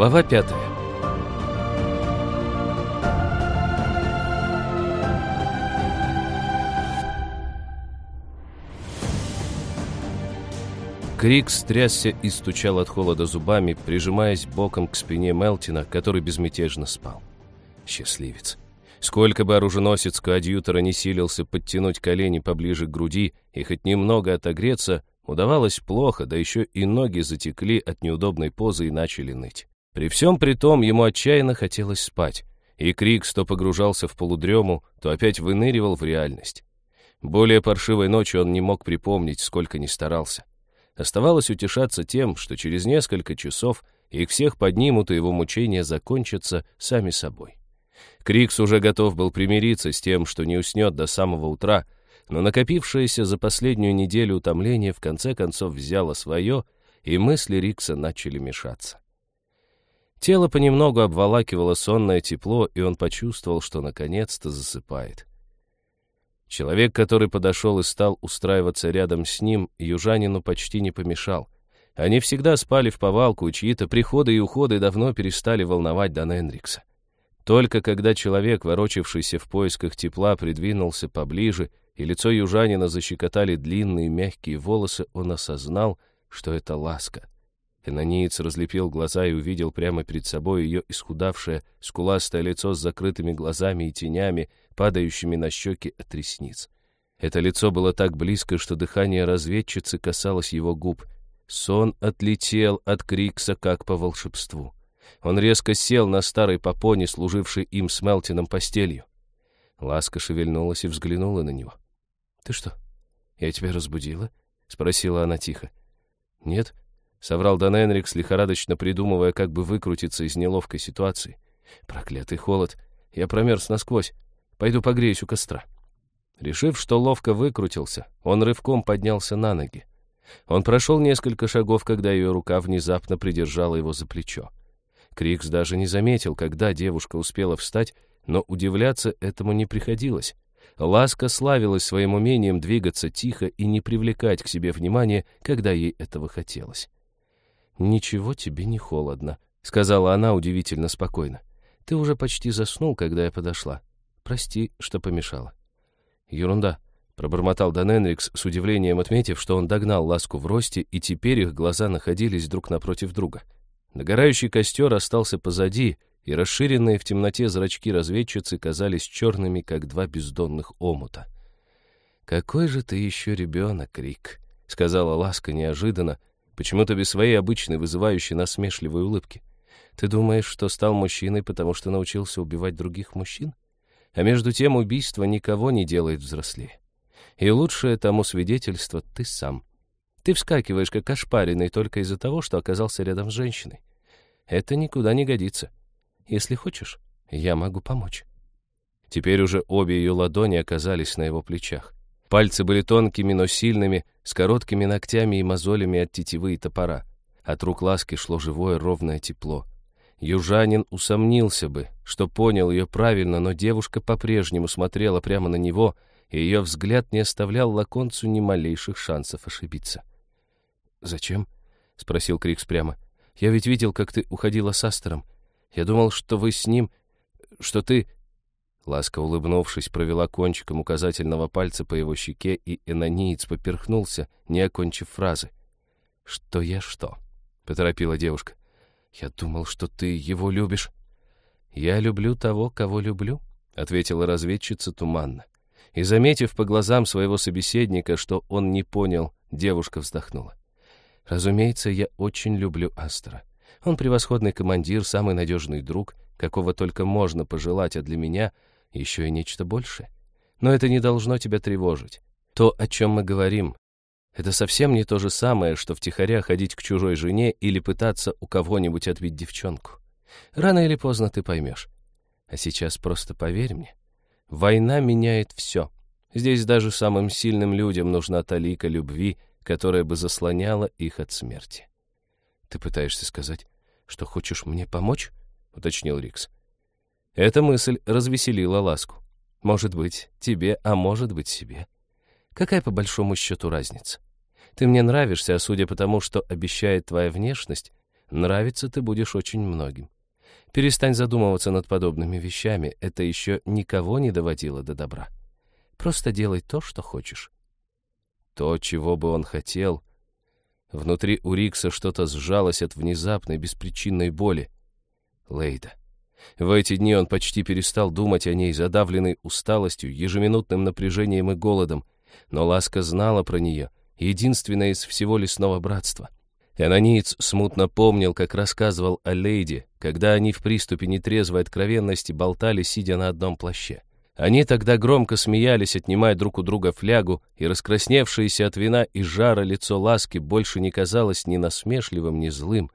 Глава пятая. Крик стрясся и стучал от холода зубами, прижимаясь боком к спине Мелтина, который безмятежно спал. Счастливец. Сколько бы оруженосец коадьютора не силился подтянуть колени поближе к груди и хоть немного отогреться, удавалось плохо, да еще и ноги затекли от неудобной позы и начали ныть. При всем при том ему отчаянно хотелось спать, и Крикс то погружался в полудрему, то опять выныривал в реальность. Более паршивой ночи он не мог припомнить, сколько ни старался. Оставалось утешаться тем, что через несколько часов их всех поднимут, и его мучения закончатся сами собой. Крикс уже готов был примириться с тем, что не уснет до самого утра, но накопившееся за последнюю неделю утомление в конце концов взяло свое, и мысли Рикса начали мешаться. Тело понемногу обволакивало сонное тепло, и он почувствовал, что наконец-то засыпает. Человек, который подошел и стал устраиваться рядом с ним, южанину почти не помешал. Они всегда спали в повалку, и чьи-то приходы и уходы давно перестали волновать Дан Энрикса. Только когда человек, ворочавшийся в поисках тепла, придвинулся поближе, и лицо южанина защекотали длинные мягкие волосы, он осознал, что это ласка. Энониец разлепил глаза и увидел прямо перед собой ее исхудавшее, скуластое лицо с закрытыми глазами и тенями, падающими на щеки от ресниц. Это лицо было так близко, что дыхание разведчицы касалось его губ. Сон отлетел от Крикса, как по волшебству. Он резко сел на старой попоне, служившей им с Мелтином постелью. Ласка шевельнулась и взглянула на него. «Ты что, я тебя разбудила?» — спросила она тихо. «Нет», — соврал Дан Энрикс, лихорадочно придумывая, как бы выкрутиться из неловкой ситуации. «Проклятый холод! Я промерз насквозь. Пойду погреюсь у костра». Решив, что ловко выкрутился, он рывком поднялся на ноги. Он прошел несколько шагов, когда ее рука внезапно придержала его за плечо. Крикс даже не заметил, когда девушка успела встать, но удивляться этому не приходилось. Ласка славилась своим умением двигаться тихо и не привлекать к себе внимания, когда ей этого хотелось. «Ничего тебе не холодно», — сказала она удивительно спокойно. «Ты уже почти заснул, когда я подошла. Прости, что помешала». «Ерунда», — пробормотал Дан Энрикс с удивлением, отметив, что он догнал ласку в росте, и теперь их глаза находились друг напротив друга. Догорающий костер остался позади, и расширенные в темноте зрачки разведчицы казались черными, как два бездонных омута. «Какой же ты еще ребенок, Рик», — сказала ласка неожиданно, почему-то без своей обычной вызывающей насмешливой улыбки. «Ты думаешь, что стал мужчиной, потому что научился убивать других мужчин?» А между тем убийство никого не делает взрослее. И лучшее тому свидетельство ты сам. Ты вскакиваешь, как ошпаренный, только из-за того, что оказался рядом с женщиной. Это никуда не годится. Если хочешь, я могу помочь. Теперь уже обе ее ладони оказались на его плечах. Пальцы были тонкими, но сильными, с короткими ногтями и мозолями от тетивы и топора. От рук ласки шло живое ровное тепло. Южанин усомнился бы, что понял ее правильно, но девушка по-прежнему смотрела прямо на него, и ее взгляд не оставлял Лаконцу ни малейших шансов ошибиться. «Зачем?» — спросил Крикс прямо. «Я ведь видел, как ты уходила с Астером. Я думал, что вы с ним... что ты...» Ласка, улыбнувшись, провела кончиком указательного пальца по его щеке, и Энониец поперхнулся, не окончив фразы. «Что я что?» — поторопила девушка. «Я думал, что ты его любишь». «Я люблю того, кого люблю», — ответила разведчица туманно. И, заметив по глазам своего собеседника, что он не понял, девушка вздохнула. «Разумеется, я очень люблю Астера. Он превосходный командир, самый надежный друг, какого только можно пожелать, а для меня еще и нечто большее. Но это не должно тебя тревожить. То, о чем мы говорим, это совсем не то же самое, что втихаря ходить к чужой жене или пытаться у кого-нибудь отбить девчонку. Рано или поздно ты поймешь. А сейчас просто поверь мне. Война меняет все. Здесь даже самым сильным людям нужна талика любви, которая бы заслоняла их от смерти. «Ты пытаешься сказать, что хочешь мне помочь?» — уточнил Рикс. Эта мысль развеселила Ласку. «Может быть, тебе, а может быть, себе. Какая по большому счету разница? Ты мне нравишься, а судя по тому, что обещает твоя внешность, нравиться ты будешь очень многим. Перестань задумываться над подобными вещами, это еще никого не доводило до добра. Просто делай то, что хочешь. То, чего бы он хотел... Внутри у Рикса что-то сжалось от внезапной, беспричинной боли. Лейда. В эти дни он почти перестал думать о ней, задавленной усталостью, ежеминутным напряжением и голодом, но Ласка знала про нее, единственная из всего лесного братства. Анониец смутно помнил, как рассказывал о Лейде, когда они в приступе нетрезвой откровенности болтали, сидя на одном плаще. Они тогда громко смеялись, отнимая друг у друга флягу, и раскрасневшееся от вина и жара лицо Ласки больше не казалось ни насмешливым, ни злым.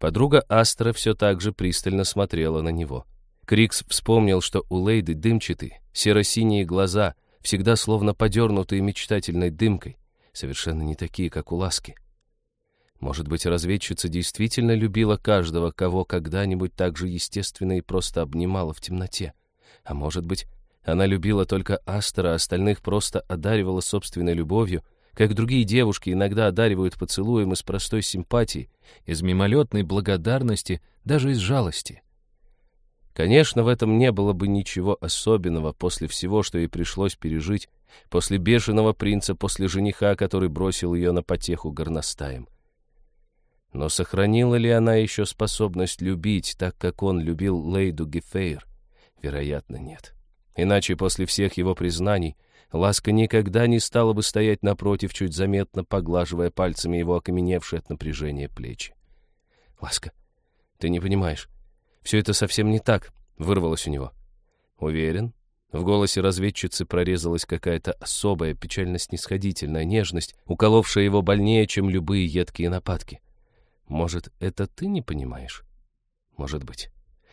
Подруга Астра все так же пристально смотрела на него. Крикс вспомнил, что у Лейды дымчатые, серо-синие глаза, всегда словно подернутые мечтательной дымкой, совершенно не такие, как у Ласки. Может быть, разведчица действительно любила каждого, кого когда-нибудь так же естественно и просто обнимала в темноте. А может быть, она любила только Астера, а остальных просто одаривала собственной любовью, как другие девушки иногда одаривают поцелуем из простой симпатии, из мимолетной благодарности, даже из жалости. Конечно, в этом не было бы ничего особенного после всего, что ей пришлось пережить, после бешеного принца, после жениха, который бросил ее на потеху горностаем. Но сохранила ли она еще способность любить, так как он любил Лейду Гефейр? Вероятно, нет. Иначе после всех его признаний Ласка никогда не стала бы стоять напротив, чуть заметно поглаживая пальцами его окаменевшие от напряжения плечи. «Ласка, ты не понимаешь. Все это совсем не так», — вырвалось у него. «Уверен?» В голосе разведчицы прорезалась какая-то особая, печально-снисходительная нежность, уколовшая его больнее, чем любые едкие нападки. «Может, это ты не понимаешь?» «Может быть».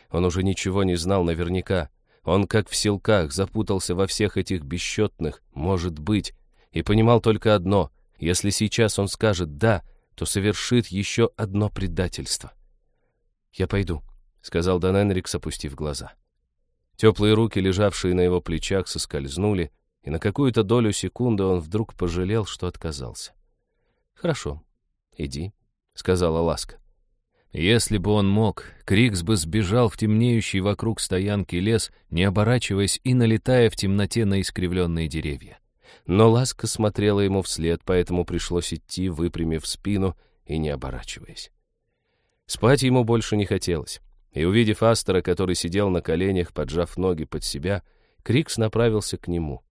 Он уже ничего не знал наверняка. Он, как в силках, запутался во всех этих бесчетных «может быть» и понимал только одно — если сейчас он скажет «да», то совершит еще одно предательство. «Я пойду», — сказал Дан Энрикс, опустив глаза. Теплые руки, лежавшие на его плечах, соскользнули, и на какую-то долю секунды он вдруг пожалел, что отказался. «Хорошо, иди», — сказала Ласка. Если бы он мог, Крикс бы сбежал в темнеющий вокруг стоянки лес, не оборачиваясь и налетая в темноте на искривленные деревья. Но Ласка смотрела ему вслед, поэтому пришлось идти, выпрямив спину и не оборачиваясь. Спать ему больше не хотелось, и, увидев Астера, который сидел на коленях, поджав ноги под себя, Крикс направился к нему.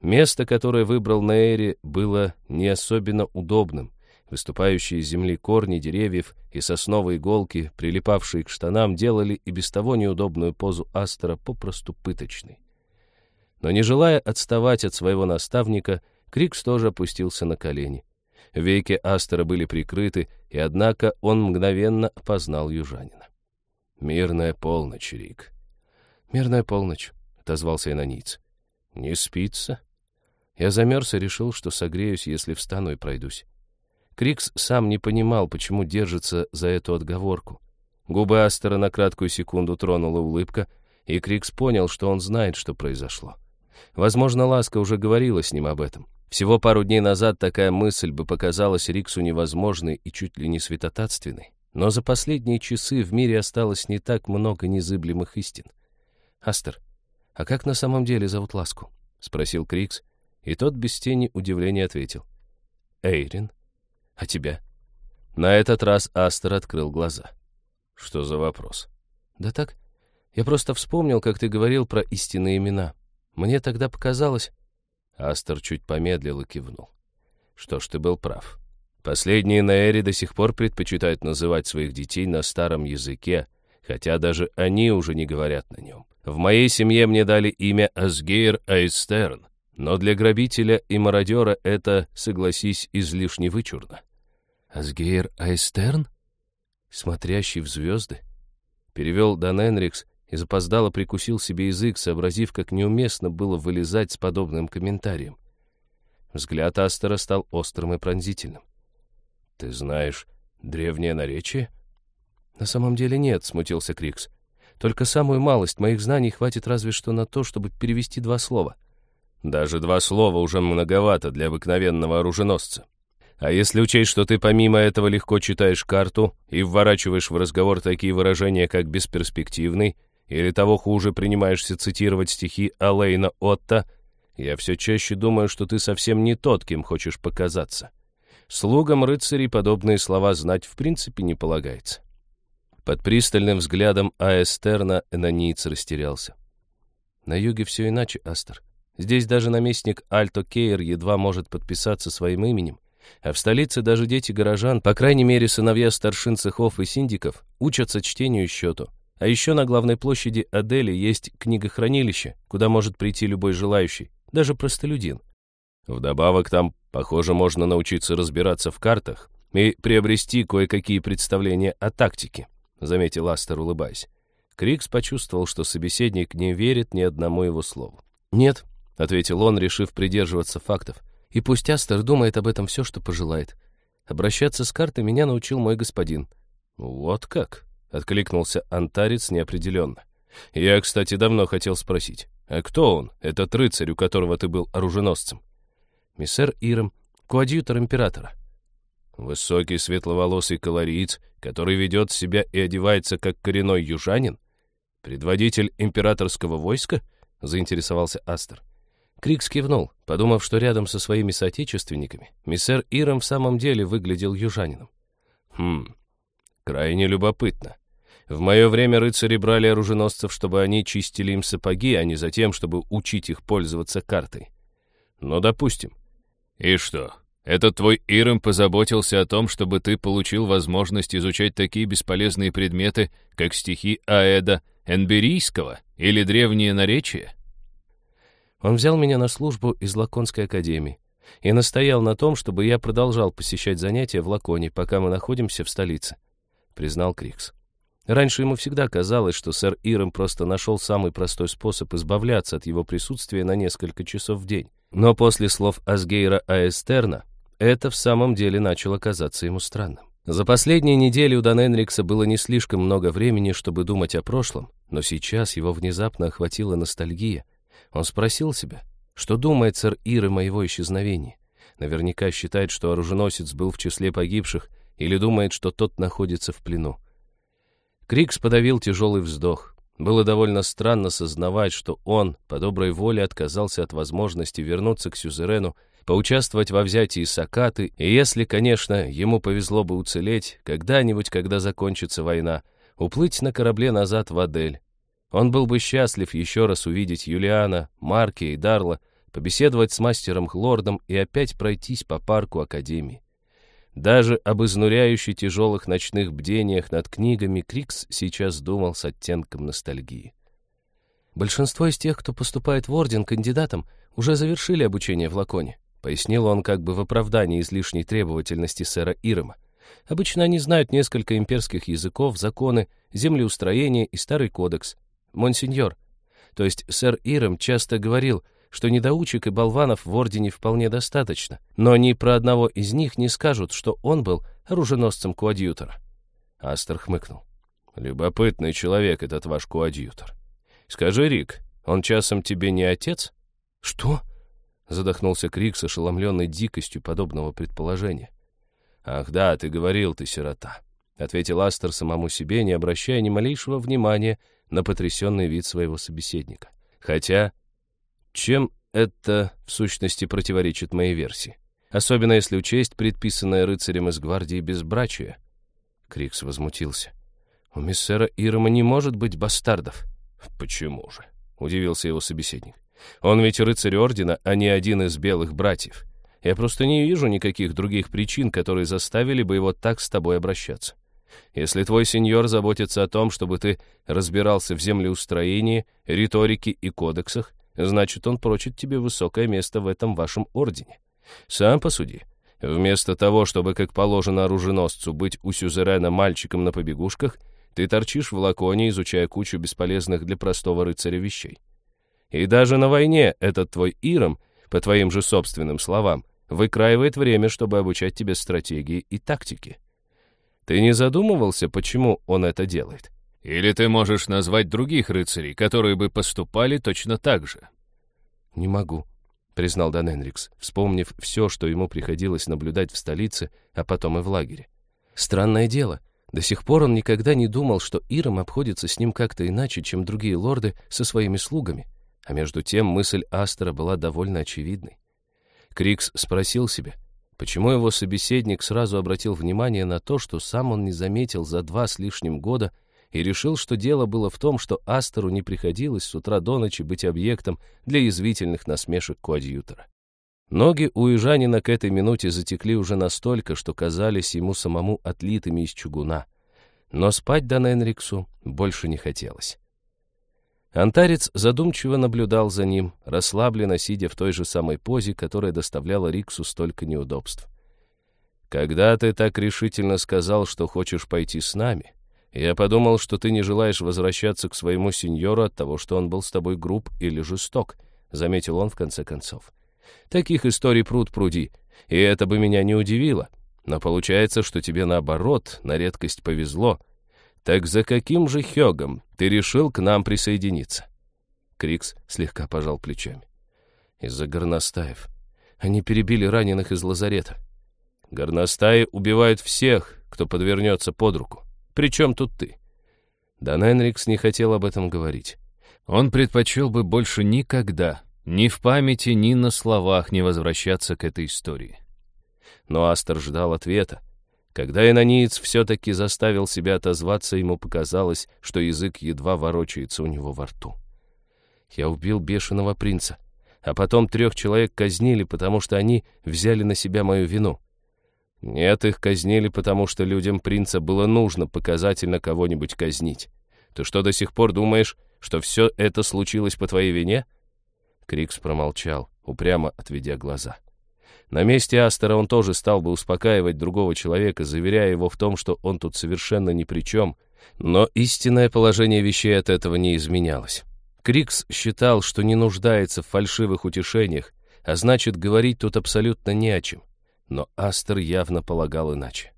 Место, которое выбрал Нейри, было не особенно удобным, Выступающие из земли корни деревьев и сосновые иголки, прилипавшие к штанам, делали и без того неудобную позу Астера попросту пыточной. Но не желая отставать от своего наставника, Крикс тоже опустился на колени. Веки Астера были прикрыты, и однако он мгновенно опознал южанина. «Мирная полночь, Рик». «Мирная полночь», — отозвался инониц. «Не спится?» Я замерз и решил, что согреюсь, если встану и пройдусь. Крикс сам не понимал, почему держится за эту отговорку. Губы Астера на краткую секунду тронула улыбка, и Крикс понял, что он знает, что произошло. Возможно, Ласка уже говорила с ним об этом. Всего пару дней назад такая мысль бы показалась Риксу невозможной и чуть ли не святотатственной. Но за последние часы в мире осталось не так много незыблемых истин. «Астер, а как на самом деле зовут Ласку?» — спросил Крикс, и тот без тени удивления ответил. «Эйрин». А тебя? На этот раз Астер открыл глаза. Что за вопрос? Да так, я просто вспомнил, как ты говорил про истинные имена. Мне тогда показалось... Астер чуть помедлил и кивнул. Что ж, ты был прав. Последние Наэри до сих пор предпочитают называть своих детей на старом языке, хотя даже они уже не говорят на нем. В моей семье мне дали имя Асгейр Айстерн, но для грабителя и мародера это, согласись, излишне вычурно. Асгейр Айстерн? Смотрящий в звезды? Перевел Дан Энрикс и запоздало прикусил себе язык, сообразив, как неуместно было вылезать с подобным комментарием. Взгляд Астера стал острым и пронзительным. «Ты знаешь древнее наречие?» «На самом деле нет», — смутился Крикс. «Только самую малость моих знаний хватит разве что на то, чтобы перевести два слова». «Даже два слова уже многовато для обыкновенного оруженосца. А если учесть, что ты помимо этого легко читаешь карту и вворачиваешь в разговор такие выражения, как «бесперспективный», или того хуже, принимаешься цитировать стихи Алейна Отта, я все чаще думаю, что ты совсем не тот, кем хочешь показаться. Слугам рыцарей подобные слова знать в принципе не полагается. Под пристальным взглядом Аэстерна Энониец растерялся. На юге все иначе, Астер. Здесь даже наместник Альто Кейр едва может подписаться своим именем, а в столице даже дети горожан, по крайней мере сыновья старшин цехов и синдиков, учатся чтению и счету. А еще на главной площади Адели есть книгохранилище, куда может прийти любой желающий, даже простолюдин. Вдобавок там, похоже, можно научиться разбираться в картах и приобрести кое-какие представления о тактике, заметил Астер, улыбаясь. Крикс почувствовал, что собеседник не верит ни одному его слову. «Нет», — ответил он, решив придерживаться фактов, «и пусть Астер думает об этом все, что пожелает. Обращаться с картой меня научил мой господин». «Вот как?» — откликнулся антарец неопределенно. «Я, кстати, давно хотел спросить, а кто он, этот рыцарь, у которого ты был оруженосцем?» «Миссер Иром, коадьютор императора». «Высокий светловолосый колориец, который ведет себя и одевается как коренной южанин? Предводитель императорского войска?» — заинтересовался Астер. Крикс кивнул, подумав, что рядом со своими соотечественниками миссер Иром в самом деле выглядел южанином. «Хм, Крайне любопытно. В мое время рыцари брали оруженосцев, чтобы они чистили им сапоги, а не за тем, чтобы учить их пользоваться картой. Ну, допустим. И что? Этот твой Ирам позаботился о том, чтобы ты получил возможность изучать такие бесполезные предметы, как стихи Аэда Энберийского или древние наречия? Он взял меня на службу из Лаконской академии и настоял на том, чтобы я продолжал посещать занятия в Лаконе, пока мы находимся в столице признал Крикс. Раньше ему всегда казалось, что сэр Ирем просто нашел самый простой способ избавляться от его присутствия на несколько часов в день. Но после слов Асгейра Аэстерна это в самом деле начало казаться ему странным. За последние недели у Дан Энрикса было не слишком много времени, чтобы думать о прошлом, но сейчас его внезапно охватила ностальгия. Он спросил себя, что думает сэр Ир о моего исчезновении. Наверняка считает, что оруженосец был в числе погибших, или думает, что тот находится в плену. Крикс подавил тяжелый вздох. Было довольно странно сознавать, что он по доброй воле отказался от возможности вернуться к Сюзерену, поучаствовать во взятии Сакаты, и если, конечно, ему повезло бы уцелеть, когда-нибудь, когда закончится война, уплыть на корабле назад в Адель. Он был бы счастлив еще раз увидеть Юлиана, Марки и Дарла, побеседовать с мастером Хлордом и опять пройтись по парку Академии. Даже об изнуряющей тяжелых ночных бдениях над книгами Крикс сейчас думал с оттенком ностальгии. «Большинство из тех, кто поступает в Орден кандидатом, уже завершили обучение в Лаконе», пояснил он как бы в оправдании излишней требовательности сэра Ирома. «Обычно они знают несколько имперских языков, законы, землеустроение и старый кодекс. Монсеньор». То есть сэр Иром часто говорил — что недоучек и болванов в Ордене вполне достаточно, но ни про одного из них не скажут, что он был оруженосцем коадьютора. Астер хмыкнул. «Любопытный человек этот ваш коадьютор. Скажи, Рик, он часом тебе не отец?» «Что?» — задохнулся Крик с ошеломленной дикостью подобного предположения. «Ах да, ты говорил, ты сирота», — ответил Астер самому себе, не обращая ни малейшего внимания на потрясенный вид своего собеседника. «Хотя чем это, в сущности, противоречит моей версии? Особенно если учесть предписанное рыцарем из гвардии безбрачие. Крикс возмутился. У миссера Ирома не может быть бастардов. Почему же? Удивился его собеседник. Он ведь рыцарь ордена, а не один из белых братьев. Я просто не вижу никаких других причин, которые заставили бы его так с тобой обращаться. Если твой сеньор заботится о том, чтобы ты разбирался в землеустроении, риторике и кодексах, значит, он прочит тебе высокое место в этом вашем ордене. Сам посуди. Вместо того, чтобы, как положено оруженосцу, быть у сюзерена мальчиком на побегушках, ты торчишь в лаконе, изучая кучу бесполезных для простого рыцаря вещей. И даже на войне этот твой Иром, по твоим же собственным словам, выкраивает время, чтобы обучать тебя стратегии и тактике. Ты не задумывался, почему он это делает? Или ты можешь назвать других рыцарей, которые бы поступали точно так же?» «Не могу», — признал Дан Энрикс, вспомнив все, что ему приходилось наблюдать в столице, а потом и в лагере. Странное дело, до сих пор он никогда не думал, что Ирам обходится с ним как-то иначе, чем другие лорды со своими слугами. А между тем мысль Астера была довольно очевидной. Крикс спросил себя, почему его собеседник сразу обратил внимание на то, что сам он не заметил за два с лишним года, и решил, что дело было в том, что Астеру не приходилось с утра до ночи быть объектом для язвительных насмешек коадьютора. Ноги у южанина к этой минуте затекли уже настолько, что казались ему самому отлитыми из чугуна. Но спать Дан Энриксу больше не хотелось. Антарец задумчиво наблюдал за ним, расслабленно сидя в той же самой позе, которая доставляла Риксу столько неудобств. «Когда ты так решительно сказал, что хочешь пойти с нами, я подумал, что ты не желаешь возвращаться к своему сеньору от того, что он был с тобой груб или жесток», — заметил он в конце концов. Таких историй пруд пруди, и это бы меня не удивило. Но получается, что тебе наоборот, на редкость повезло. Так за каким же Хёгом ты решил к нам присоединиться?» Крикс слегка пожал плечами. «Из-за горностаев. Они перебили раненых из лазарета. Горностаи убивают всех, кто подвернется под руку. Причем тут ты?» Дан Энрикс не хотел об этом говорить. Он предпочел бы больше никогда ни в памяти, ни на словах не возвращаться к этой истории. Но Астер ждал ответа. Когда инониец все-таки заставил себя отозваться, ему показалось, что язык едва ворочается у него во рту. «Я убил бешеного принца, а потом трех человек казнили, потому что они взяли на себя мою вину. Нет, их казнили, потому что людям принца было нужно показательно кого-нибудь казнить. Ты что, до сих пор думаешь, что все это случилось по твоей вине?» Крикс промолчал, упрямо отведя глаза. На месте Астера он тоже стал бы успокаивать другого человека, заверяя его в том, что он тут совершенно ни при чем, но истинное положение вещей от этого не изменялось. Крикс считал, что не нуждается в фальшивых утешениях, а значит, говорить тут абсолютно не о чем. Но Астер явно полагал иначе.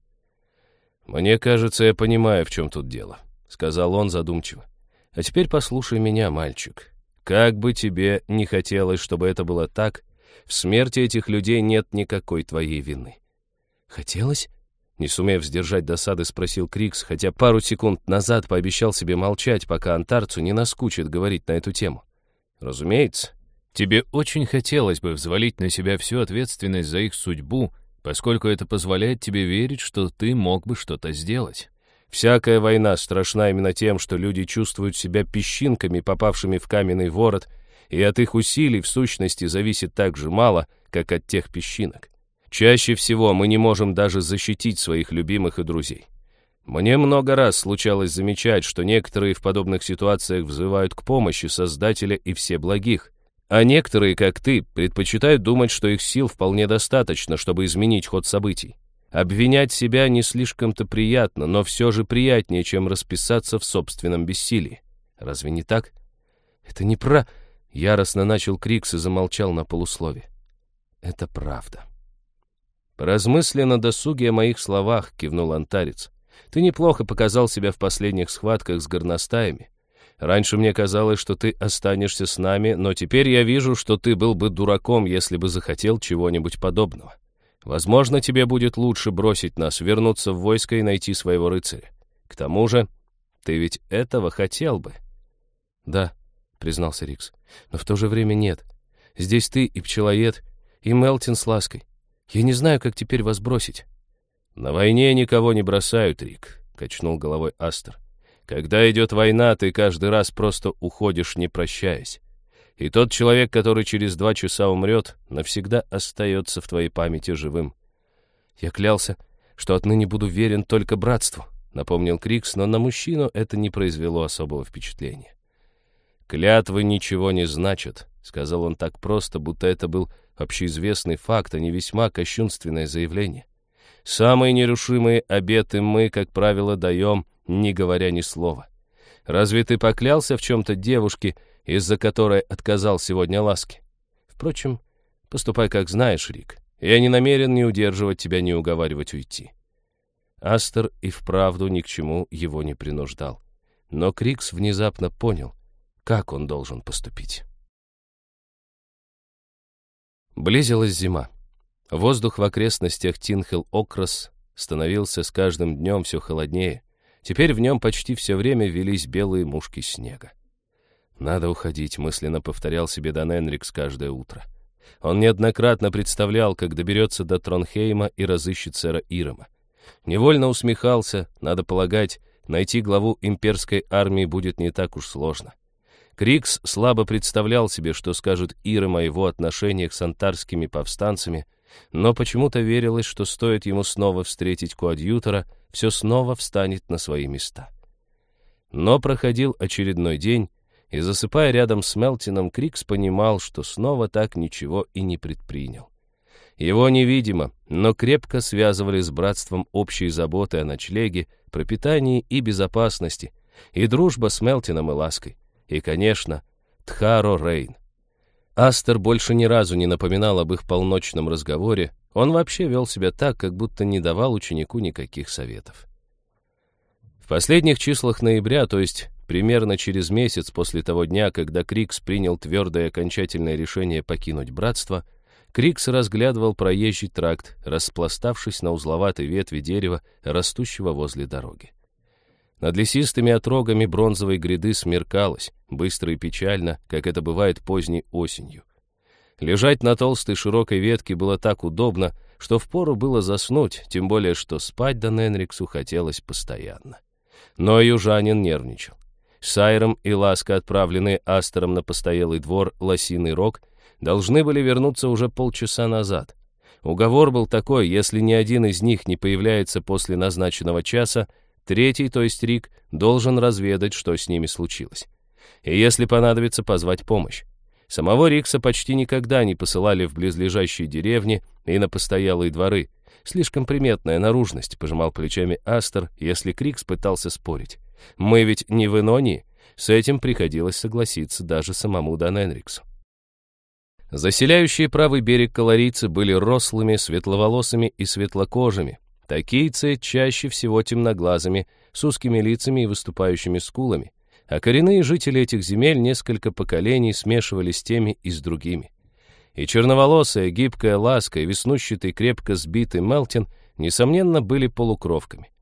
«Мне кажется, я понимаю, в чем тут дело», — сказал он задумчиво. «А теперь послушай меня, мальчик. Как бы тебе не хотелось, чтобы это было так, в смерти этих людей нет никакой твоей вины. Хотелось? Не сумев сдержать досады, спросил Крикс, хотя пару секунд назад пообещал себе молчать, пока Антарцу не наскучит говорить на эту тему. Разумеется, тебе очень хотелось бы взвалить на себя всю ответственность за их судьбу, поскольку это позволяет тебе верить, что ты мог бы что-то сделать. Всякая война страшна именно тем, что люди чувствуют себя песчинками, попавшими в каменный ворот, и от их усилий в сущности зависит так же мало, как от тех песчинок. Чаще всего мы не можем даже защитить своих любимых и друзей. Мне много раз случалось замечать, что некоторые в подобных ситуациях взывают к помощи Создателя и Всеблагих, а некоторые, как ты, предпочитают думать, что их сил вполне достаточно, чтобы изменить ход событий. Обвинять себя не слишком-то приятно, но все же приятнее, чем расписаться в собственном бессилии. Разве не так? Это не про... Яростно начал Крикс и замолчал на полуслове. Это правда. Поразмысли на досуге о моих словах, кивнул антарец. Ты неплохо показал себя в последних схватках с горностаями. Раньше мне казалось, что ты останешься с нами, но теперь я вижу, что ты был бы дураком, если бы захотел чего-нибудь подобного. Возможно, тебе будет лучше бросить нас, вернуться в войско и найти своего рыцаря. К тому же, ты ведь этого хотел бы. Да, признался Рикс, но в то же время нет. Здесь ты и пчелоед, и Мелтин с лаской. Я не знаю, как теперь вас бросить. На войне никого не бросают, Рик, качнул головой Астер. Когда идет война, ты каждый раз просто уходишь, не прощаясь. И тот человек, который через два часа умрет, навсегда остается в твоей памяти живым. Я клялся, что отныне буду верен только братству, напомнил Крикс, но на мужчину это не произвело особого впечатления. «Клятвы ничего не значат», — сказал он так просто, будто это был общеизвестный факт, а не весьма кощунственное заявление. «Самые нерушимые обеты мы, как правило, даем, не говоря ни слова. Разве ты поклялся в чем-то девушке, — из-за которой отказал сегодня ласки. Впрочем, поступай как знаешь, Рик. Я не намерен ни удерживать тебя, ни уговаривать уйти. Астер и вправду ни к чему его не принуждал. Но Крикс внезапно понял, как он должен поступить. Близилась зима. Воздух в окрестностях Тинхел-Окрас становился с каждым днем все холоднее. Теперь в нем почти все время велись белые мушки снега. «Надо уходить», — мысленно повторял себе Дан Энрикс каждое утро. Он неоднократно представлял, как доберется до Тронхейма и разыщет сэра Ирома. Невольно усмехался, надо полагать, найти главу имперской армии будет не так уж сложно. Крикс слабо представлял себе, что скажет Иром о его отношениях с антарскими повстанцами, но почему-то верилось, что стоит ему снова встретить коадьютора, все снова встанет на свои места. Но проходил очередной день, и, засыпая рядом с Мелтином, Крикс понимал, что снова так ничего и не предпринял. Его невидимо, но крепко связывали с братством общие заботы о ночлеге, пропитании и безопасности, и дружба с Мелтином и Лаской, и, конечно, Тхаро Рейн. Астер больше ни разу не напоминал об их полночном разговоре, он вообще вел себя так, как будто не давал ученику никаких советов. В последних числах ноября, то есть Примерно через месяц после того дня, когда Крикс принял твердое окончательное решение покинуть братство, Крикс разглядывал проезжий тракт, распластавшись на узловатой ветви дерева, растущего возле дороги. Над лесистыми отрогами бронзовой гряды смеркалось, быстро и печально, как это бывает поздней осенью. Лежать на толстой широкой ветке было так удобно, что впору было заснуть, тем более что спать Дан Энриксу хотелось постоянно. Но южанин нервничал. Сайром и Ласка, отправленные Астером на постоялый двор Лосиный Рог, должны были вернуться уже полчаса назад. Уговор был такой, если ни один из них не появляется после назначенного часа, третий, то есть Рик, должен разведать, что с ними случилось. И если понадобится, позвать помощь. Самого Рикса почти никогда не посылали в близлежащие деревни и на постоялые дворы. Слишком приметная наружность, пожимал плечами Астер, если Крикс пытался спорить. Мы ведь не в Инонии. С этим приходилось согласиться даже самому Дан Энриксу. Заселяющие правый берег колорийцы были рослыми, светловолосыми и светлокожими. Такийцы чаще всего темноглазыми, с узкими лицами и выступающими скулами. А коренные жители этих земель несколько поколений смешивались с теми и с другими. И черноволосая, гибкая ласка и веснущатый, крепко сбитый Мелтин, несомненно, были полукровками.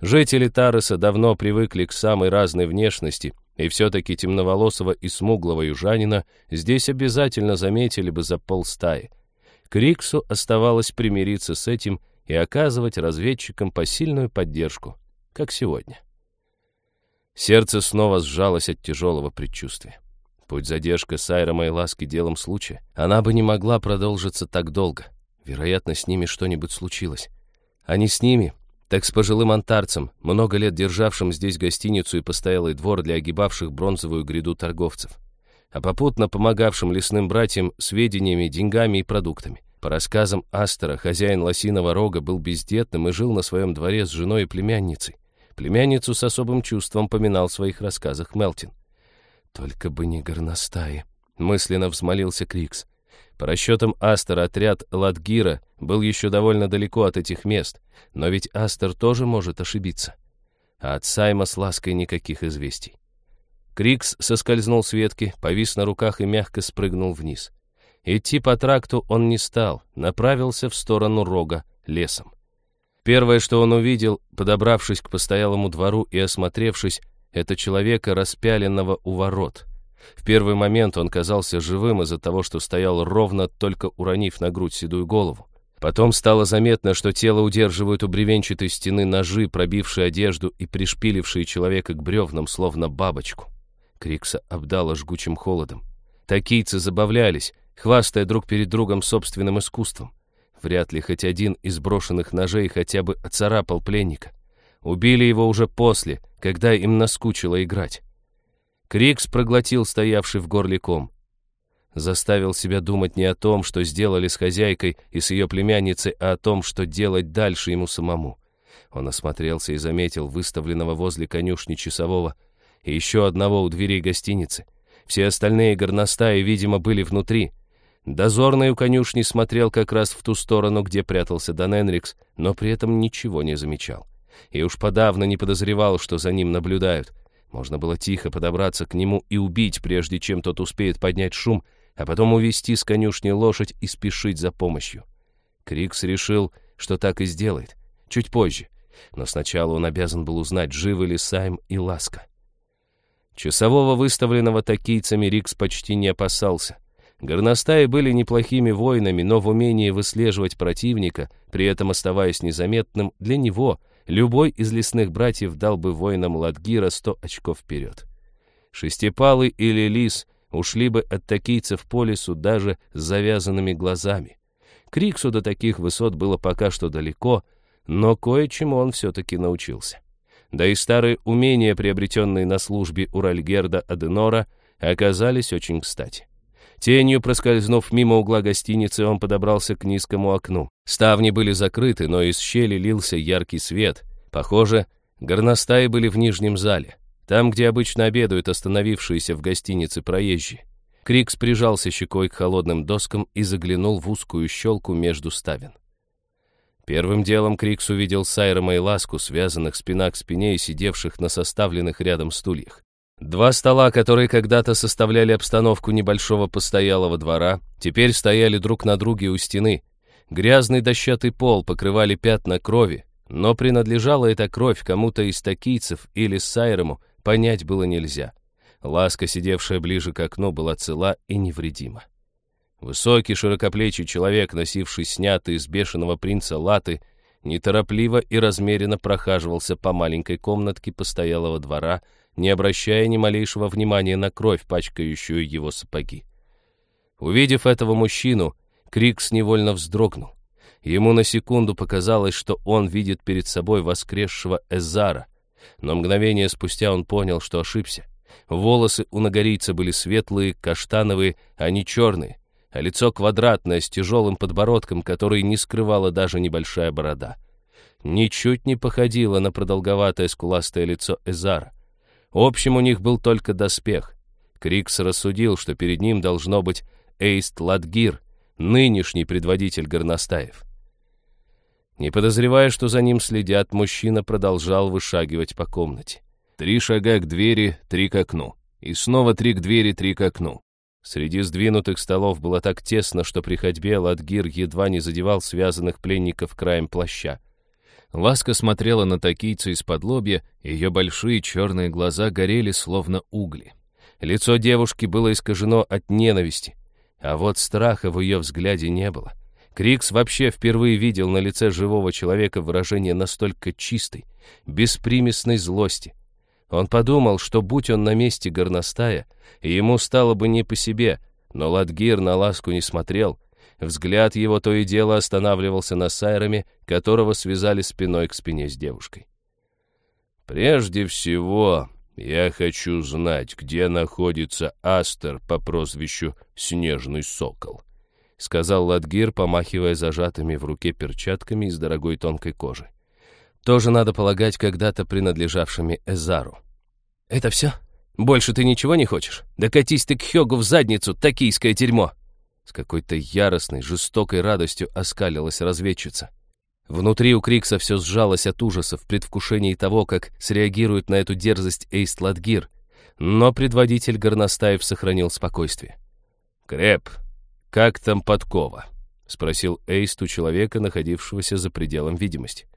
Жители Тареса давно привыкли к самой разной внешности, и все-таки темноволосого и смуглого южанина здесь обязательно заметили бы за полстаи. Криксу оставалось примириться с этим и оказывать разведчикам посильную поддержку, как сегодня. Сердце снова сжалось от тяжелого предчувствия. Путь задержка Сайра и Ласки делом случая, она бы не могла продолжиться так долго. Вероятно, с ними что-нибудь случилось. Они с ними, так с пожилым антарцем, много лет державшим здесь гостиницу и постоялый двор для огибавших бронзовую гряду торговцев, а попутно помогавшим лесным братьям сведениями, деньгами и продуктами. По рассказам Астера, хозяин Лосиного рога был бездетным и жил на своем дворе с женой и племянницей. Племянницу с особым чувством поминал в своих рассказах Мелтин. «Только бы не горностаи», — мысленно взмолился Крикс. По расчетам Астера, отряд Ладгира был еще довольно далеко от этих мест, но ведь Астер тоже может ошибиться. А от Сайма с лаской никаких известий. Крикс соскользнул с ветки, повис на руках и мягко спрыгнул вниз. Идти по тракту он не стал, направился в сторону рога, лесом. Первое, что он увидел, подобравшись к постоялому двору и осмотревшись, это человека, распяленного у ворот — в первый момент он казался живым из-за того, что стоял ровно, только уронив на грудь седую голову. Потом стало заметно, что тело удерживают у бревенчатой стены ножи, пробившие одежду и пришпилившие человека к бревнам, словно бабочку. Крикса обдало жгучим холодом. Такийцы забавлялись, хвастая друг перед другом собственным искусством. Вряд ли хоть один из брошенных ножей хотя бы оцарапал пленника. Убили его уже после, когда им наскучило играть. Крикс проглотил стоявший в горле ком. Заставил себя думать не о том, что сделали с хозяйкой и с ее племянницей, а о том, что делать дальше ему самому. Он осмотрелся и заметил выставленного возле конюшни часового и еще одного у дверей гостиницы. Все остальные горностаи, видимо, были внутри. Дозорный у конюшни смотрел как раз в ту сторону, где прятался Дан Энрикс, но при этом ничего не замечал. И уж подавно не подозревал, что за ним наблюдают. Можно было тихо подобраться к нему и убить, прежде чем тот успеет поднять шум, а потом увести с конюшни лошадь и спешить за помощью. Крикс решил, что так и сделает, чуть позже, но сначала он обязан был узнать, живы ли Сайм и Ласка. Часового, выставленного такийцами, Рикс почти не опасался. Горностаи были неплохими воинами, но в умении выслеживать противника, при этом оставаясь незаметным, для него любой из лесных братьев дал бы воинам Ладгира сто очков вперед. Шестипалый или лис ушли бы от такийцев по лесу даже с завязанными глазами. Криксу до таких высот было пока что далеко, но кое-чему он все-таки научился. Да и старые умения, приобретенные на службе у Ральгерда Аденора, оказались очень кстати. Тенью проскользнув мимо угла гостиницы, он подобрался к низкому окну. Ставни были закрыты, но из щели лился яркий свет. Похоже, горностаи были в нижнем зале, там, где обычно обедают остановившиеся в гостинице проезжие. Крикс прижался щекой к холодным доскам и заглянул в узкую щелку между ставен. Первым делом Крикс увидел Сайрома и Ласку, связанных спина к спине и сидевших на составленных рядом стульях. Два стола, которые когда-то составляли обстановку небольшого постоялого двора, теперь стояли друг на друге у стены. Грязный дощатый пол покрывали пятна крови, но принадлежала эта кровь кому-то из такийцев или Сайрому, понять было нельзя. Ласка, сидевшая ближе к окну, была цела и невредима. Высокий широкоплечий человек, носивший снятый из бешеного принца латы, неторопливо и размеренно прохаживался по маленькой комнатке постоялого двора, не обращая ни малейшего внимания на кровь, пачкающую его сапоги. Увидев этого мужчину, Крикс невольно вздрогнул. Ему на секунду показалось, что он видит перед собой воскресшего Эзара, но мгновение спустя он понял, что ошибся. Волосы у нагорийца были светлые, каштановые, а не черные, а лицо квадратное, с тяжелым подбородком, который не скрывала даже небольшая борода. Ничуть не походило на продолговатое скуластое лицо Эзара. Общим у них был только доспех. Крикс рассудил, что перед ним должно быть Эйст Ладгир, нынешний предводитель горностаев. Не подозревая, что за ним следят, мужчина продолжал вышагивать по комнате. Три шага к двери, три к окну. И снова три к двери, три к окну. Среди сдвинутых столов было так тесно, что при ходьбе Ладгир едва не задевал связанных пленников краем плаща. Ласка смотрела на такийца из-под лобья, ее большие черные глаза горели словно угли. Лицо девушки было искажено от ненависти, а вот страха в ее взгляде не было. Крикс вообще впервые видел на лице живого человека выражение настолько чистой, беспримесной злости. Он подумал, что будь он на месте горностая, ему стало бы не по себе, но Ладгир на ласку не смотрел — Взгляд его то и дело останавливался на Сайраме, которого связали спиной к спине с девушкой. «Прежде всего, я хочу знать, где находится Астер по прозвищу Снежный Сокол», сказал Ладгир, помахивая зажатыми в руке перчатками из дорогой тонкой кожи. Тоже, надо полагать, когда-то принадлежавшими Эзару. «Это все? Больше ты ничего не хочешь? Да катись ты к Хёгу в задницу, токийское дерьмо!» С какой-то яростной, жестокой радостью оскалилась разведчица. Внутри у Крикса все сжалось от ужаса в предвкушении того, как среагирует на эту дерзость Эйст Ладгир, но предводитель горностаев сохранил спокойствие. «Креп, как там подкова?» — спросил Эйст у человека, находившегося за пределом видимости.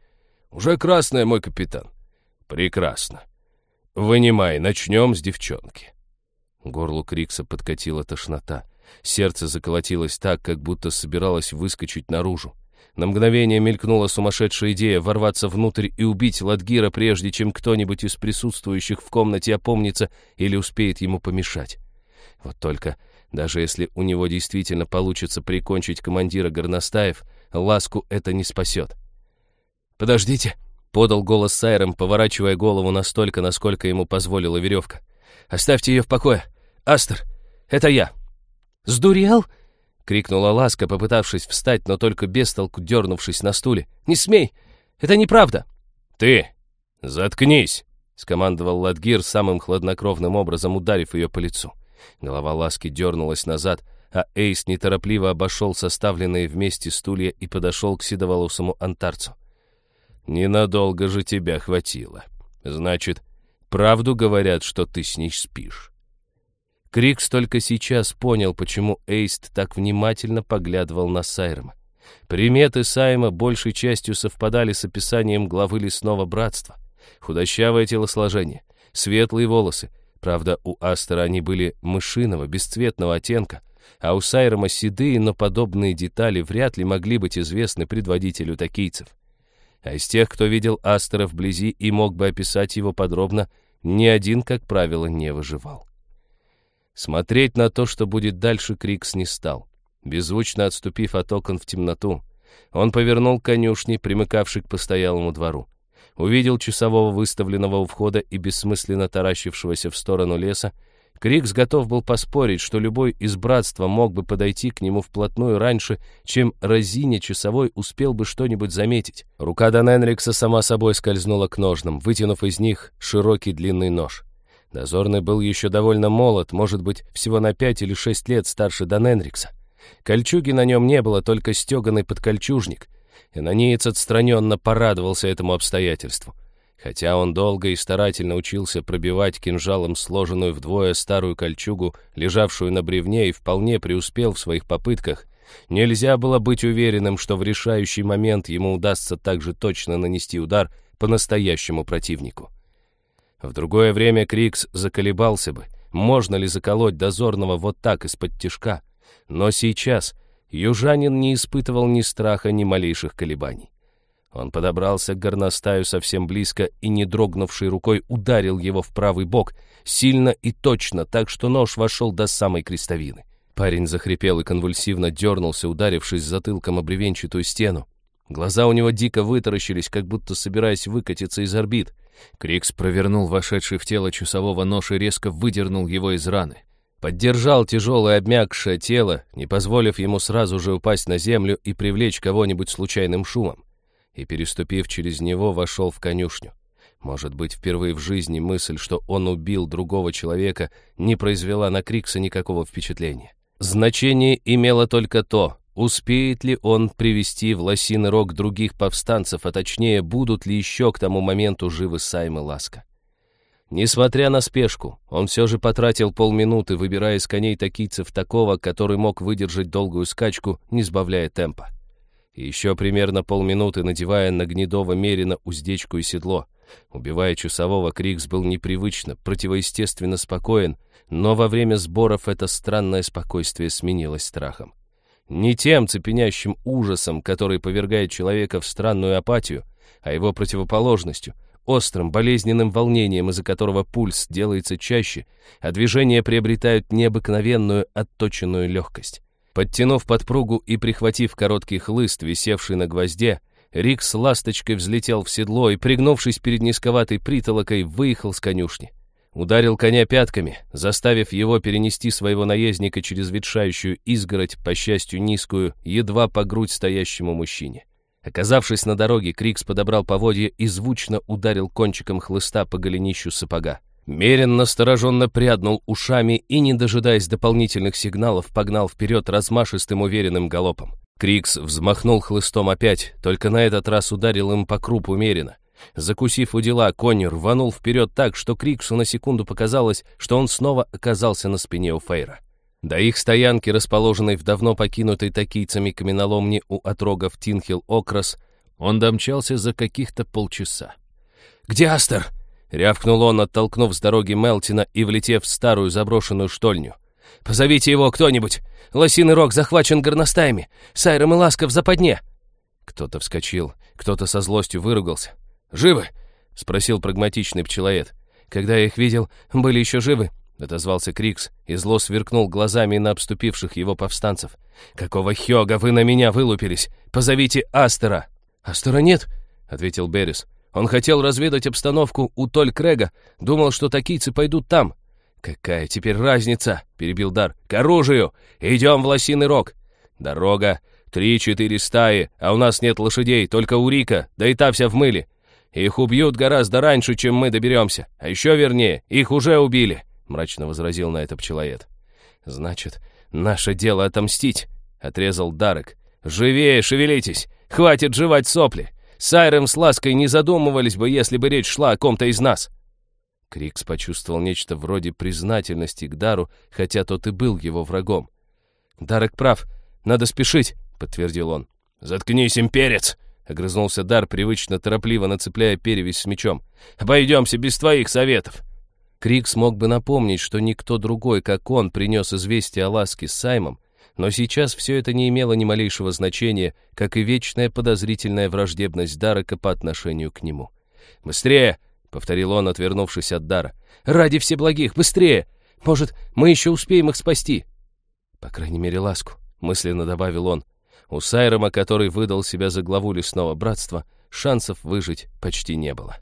«Уже красная, мой капитан». «Прекрасно. Вынимай, начнем с девчонки». Горлу Крикса подкатила тошнота. Сердце заколотилось так, как будто собиралось выскочить наружу. На мгновение мелькнула сумасшедшая идея ворваться внутрь и убить Ладгира, прежде чем кто-нибудь из присутствующих в комнате опомнится или успеет ему помешать. Вот только, даже если у него действительно получится прикончить командира горностаев, ласку это не спасет. «Подождите!» — подал голос Сайром, поворачивая голову настолько, насколько ему позволила веревка. «Оставьте ее в покое! Астер, это я!» «Сдурел?» — крикнула Ласка, попытавшись встать, но только без толку дернувшись на стуле. «Не смей! Это неправда!» «Ты! Заткнись!» — скомандовал Ладгир самым хладнокровным образом, ударив ее по лицу. Голова Ласки дернулась назад, а Эйс неторопливо обошел составленные вместе стулья и подошел к седоволосому антарцу. «Ненадолго же тебя хватило. Значит, правду говорят, что ты с ней спишь». Крикс только сейчас понял, почему Эйст так внимательно поглядывал на Сайрема. Приметы Сайма большей частью совпадали с описанием главы лесного братства. Худощавое телосложение, светлые волосы. Правда, у Астера они были мышиного, бесцветного оттенка, а у Сайрама седые, но подобные детали вряд ли могли быть известны предводителю такийцев. А из тех, кто видел Астера вблизи и мог бы описать его подробно, ни один, как правило, не выживал. Смотреть на то, что будет дальше, Крикс не стал. Беззвучно отступив от окон в темноту, он повернул конюшни, примыкавший к постоялому двору. Увидел часового, выставленного у входа и бессмысленно таращившегося в сторону леса, Крикс готов был поспорить, что любой из братства мог бы подойти к нему вплотную раньше, чем разине часовой успел бы что-нибудь заметить. Рука Дан Энрикса сама собой скользнула к ножнам, вытянув из них широкий длинный нож. Дозорный был еще довольно молод, может быть, всего на пять или шесть лет старше Дан Энрикса. Кольчуги на нем не было, только стеганый подкольчужник. Инониец отстраненно порадовался этому обстоятельству. Хотя он долго и старательно учился пробивать кинжалом сложенную вдвое старую кольчугу, лежавшую на бревне, и вполне преуспел в своих попытках, нельзя было быть уверенным, что в решающий момент ему удастся так же точно нанести удар по настоящему противнику. В другое время Крикс заколебался бы, можно ли заколоть дозорного вот так из-под тишка, но сейчас южанин не испытывал ни страха, ни малейших колебаний. Он подобрался к горностаю совсем близко и, не дрогнувшей рукой, ударил его в правый бок, сильно и точно, так что нож вошел до самой крестовины. Парень захрипел и конвульсивно дернулся, ударившись затылком о бревенчатую стену. Глаза у него дико вытаращились, как будто собираясь выкатиться из орбит. Крикс провернул вошедший в тело часового нож и резко выдернул его из раны. Поддержал тяжелое обмякшее тело, не позволив ему сразу же упасть на землю и привлечь кого-нибудь случайным шумом и, переступив через него, вошел в конюшню. Может быть, впервые в жизни мысль, что он убил другого человека, не произвела на Крикса никакого впечатления. Значение имело только то, успеет ли он привести в лосиный рог других повстанцев, а точнее, будут ли еще к тому моменту живы Сайм и Ласка. Несмотря на спешку, он все же потратил полминуты, выбирая из коней такийцев такого, который мог выдержать долгую скачку, не сбавляя темпа и еще примерно полминуты надевая на гнедого мерина уздечку и седло. Убивая часового, Крикс был непривычно, противоестественно спокоен, но во время сборов это странное спокойствие сменилось страхом. Не тем цепенящим ужасом, который повергает человека в странную апатию, а его противоположностью, острым болезненным волнением, из-за которого пульс делается чаще, а движения приобретают необыкновенную отточенную легкость. Подтянув подпругу и прихватив короткий хлыст, висевший на гвозде, Рик с ласточкой взлетел в седло и, пригнувшись перед низковатой притолокой, выехал с конюшни. Ударил коня пятками, заставив его перенести своего наездника через ветшающую изгородь, по счастью, низкую, едва по грудь стоящему мужчине. Оказавшись на дороге, Крикс подобрал поводья и звучно ударил кончиком хлыста по голенищу сапога. Мерин настороженно пряднул ушами и, не дожидаясь дополнительных сигналов, погнал вперед размашистым уверенным галопом. Крикс взмахнул хлыстом опять, только на этот раз ударил им по крупу Мерина. Закусив у дела, конь рванул вперед так, что Криксу на секунду показалось, что он снова оказался на спине у Фейра. До их стоянки, расположенной в давно покинутой такийцами каменоломни у отрогов Тинхил-Окрас, он домчался за каких-то полчаса. «Где Астер?» Рявкнул он, оттолкнув с дороги Мелтина и влетев в старую заброшенную штольню. «Позовите его кто-нибудь! Лосиный рог захвачен горностаями! Сайром и Ласка в западне!» Кто-то вскочил, кто-то со злостью выругался. «Живы?» — спросил прагматичный пчелоед. «Когда я их видел, были еще живы?» — отозвался Крикс, и зло сверкнул глазами на обступивших его повстанцев. «Какого хёга вы на меня вылупились? Позовите Астера!» «Астера нет!» — ответил Беррис. Он хотел разведать обстановку у Толь Крэга, думал, что такийцы пойдут там. «Какая теперь разница?» — перебил Дар. «К оружию! Идем в Лосиный Рог!» «Дорога! Три-четыре стаи, а у нас нет лошадей, только у Рика, да и та вся в мыле. Их убьют гораздо раньше, чем мы доберемся. А еще вернее, их уже убили!» — мрачно возразил на это пчелоед. «Значит, наше дело отомстить!» — отрезал Дарек. «Живее шевелитесь! Хватит жевать сопли! Сайрем с Лаской не задумывались бы, если бы речь шла о ком-то из нас. Крикс почувствовал нечто вроде признательности к Дару, хотя тот и был его врагом. «Дарек прав, надо спешить», — подтвердил он. «Заткнись, имперец!» — огрызнулся Дар, привычно торопливо нацепляя перевязь с мечом. «Обойдемся без твоих советов!» Крик смог бы напомнить, что никто другой, как он, принес известие о ласке с Саймом, но сейчас все это не имело ни малейшего значения, как и вечная подозрительная враждебность Дарека по отношению к нему. «Быстрее!» — повторил он, отвернувшись от Дара. «Ради всеблагих, быстрее! Может, мы еще успеем их спасти?» «По крайней мере, ласку», — мысленно добавил он. У Сайрома, который выдал себя за главу лесного братства, шансов выжить почти не было.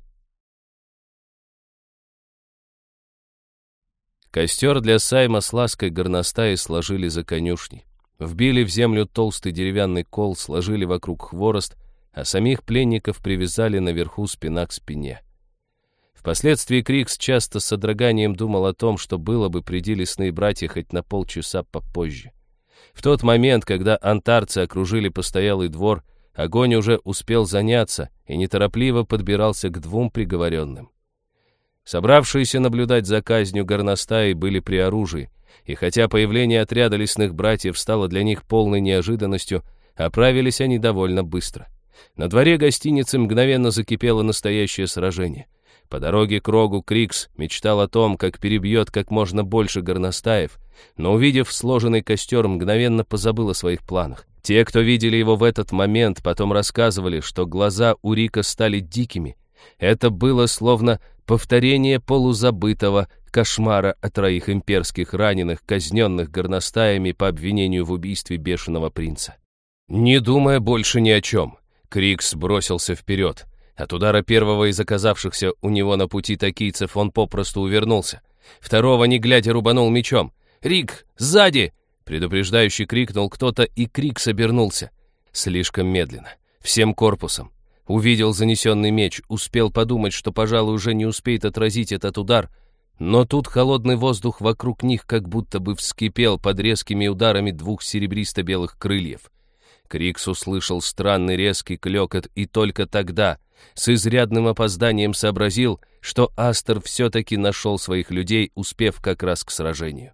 Костер для Сайма с лаской горностаи сложили за конюшней. Вбили в землю толстый деревянный кол, сложили вокруг хворост, а самих пленников привязали наверху спина к спине. Впоследствии Крикс часто с содроганием думал о том, что было бы приди лесные братья хоть на полчаса попозже. В тот момент, когда антарцы окружили постоялый двор, огонь уже успел заняться и неторопливо подбирался к двум приговоренным. Собравшиеся наблюдать за казнью горностаи были при оружии, и хотя появление отряда лесных братьев стало для них полной неожиданностью, оправились они довольно быстро. На дворе гостиницы мгновенно закипело настоящее сражение. По дороге к Рогу Крикс мечтал о том, как перебьет как можно больше горностаев, но, увидев сложенный костер, мгновенно позабыл о своих планах. Те, кто видели его в этот момент, потом рассказывали, что глаза у Рика стали дикими. Это было словно повторение полузабытого кошмара о троих имперских раненых, казненных горностаями по обвинению в убийстве бешеного принца. Не думая больше ни о чем, Крикс бросился вперед. От удара первого из оказавшихся у него на пути такийцев он попросту увернулся. Второго, не глядя, рубанул мечом. «Рик, сзади!» Предупреждающий крикнул кто-то, и Крик собернулся. Слишком медленно, всем корпусом. Увидел занесенный меч, успел подумать, что, пожалуй, уже не успеет отразить этот удар, но тут холодный воздух вокруг них как будто бы вскипел под резкими ударами двух серебристо-белых крыльев. Крикс услышал странный резкий клекот, и только тогда с изрядным опозданием сообразил, что Астер все-таки нашел своих людей, успев как раз к сражению.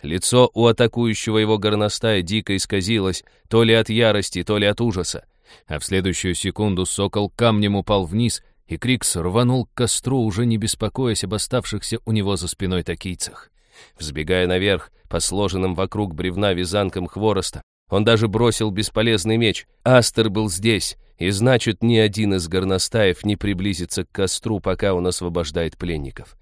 Лицо у атакующего его горностая дико исказилось, то ли от ярости, то ли от ужаса. А в следующую секунду сокол камнем упал вниз, и Крикс рванул к костру, уже не беспокоясь об оставшихся у него за спиной такийцах. Взбегая наверх, по сложенным вокруг бревна вязанкам хвороста, он даже бросил бесполезный меч. Астер был здесь, и значит, ни один из горностаев не приблизится к костру, пока он освобождает пленников.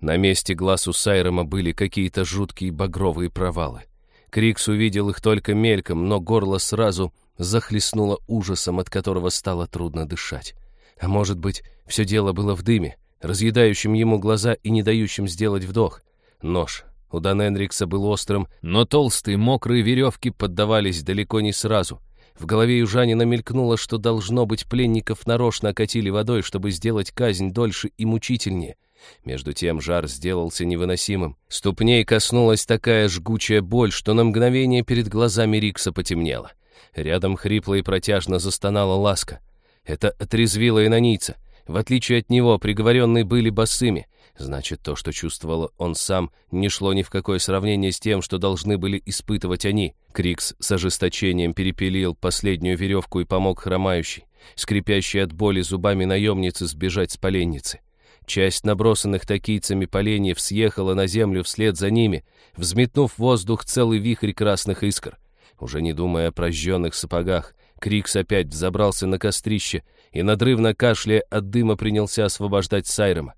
На месте глаз у Сайрома были какие-то жуткие багровые провалы. Крикс увидел их только мельком, но горло сразу захлестнуло ужасом, от которого стало трудно дышать. А может быть, все дело было в дыме, разъедающем ему глаза и не дающем сделать вдох. Нож, у Дан Энрикса был острым, но толстые мокрые веревки поддавались далеко не сразу. В голове южанина мелькнуло, что должно быть пленников нарочно окатили водой, чтобы сделать казнь дольше и мучительнее. Между тем жар сделался невыносимым. Ступней коснулась такая жгучая боль, что на мгновение перед глазами Рикса потемнело. Рядом хрипло и протяжно застонала ласка. Это отрезвило инонийца. В отличие от него, приговоренные были босыми. Значит, то, что чувствовал он сам, не шло ни в какое сравнение с тем, что должны были испытывать они. Крикс с ожесточением перепилил последнюю веревку и помог хромающей, скрипящей от боли зубами наемницы сбежать с поленницы. Часть набросанных такийцами поленьев съехала на землю вслед за ними, взметнув в воздух целый вихрь красных искр. Уже не думая о прожженных сапогах, Крикс опять взобрался на кострище и, надрывно кашляя от дыма, принялся освобождать Сайрема.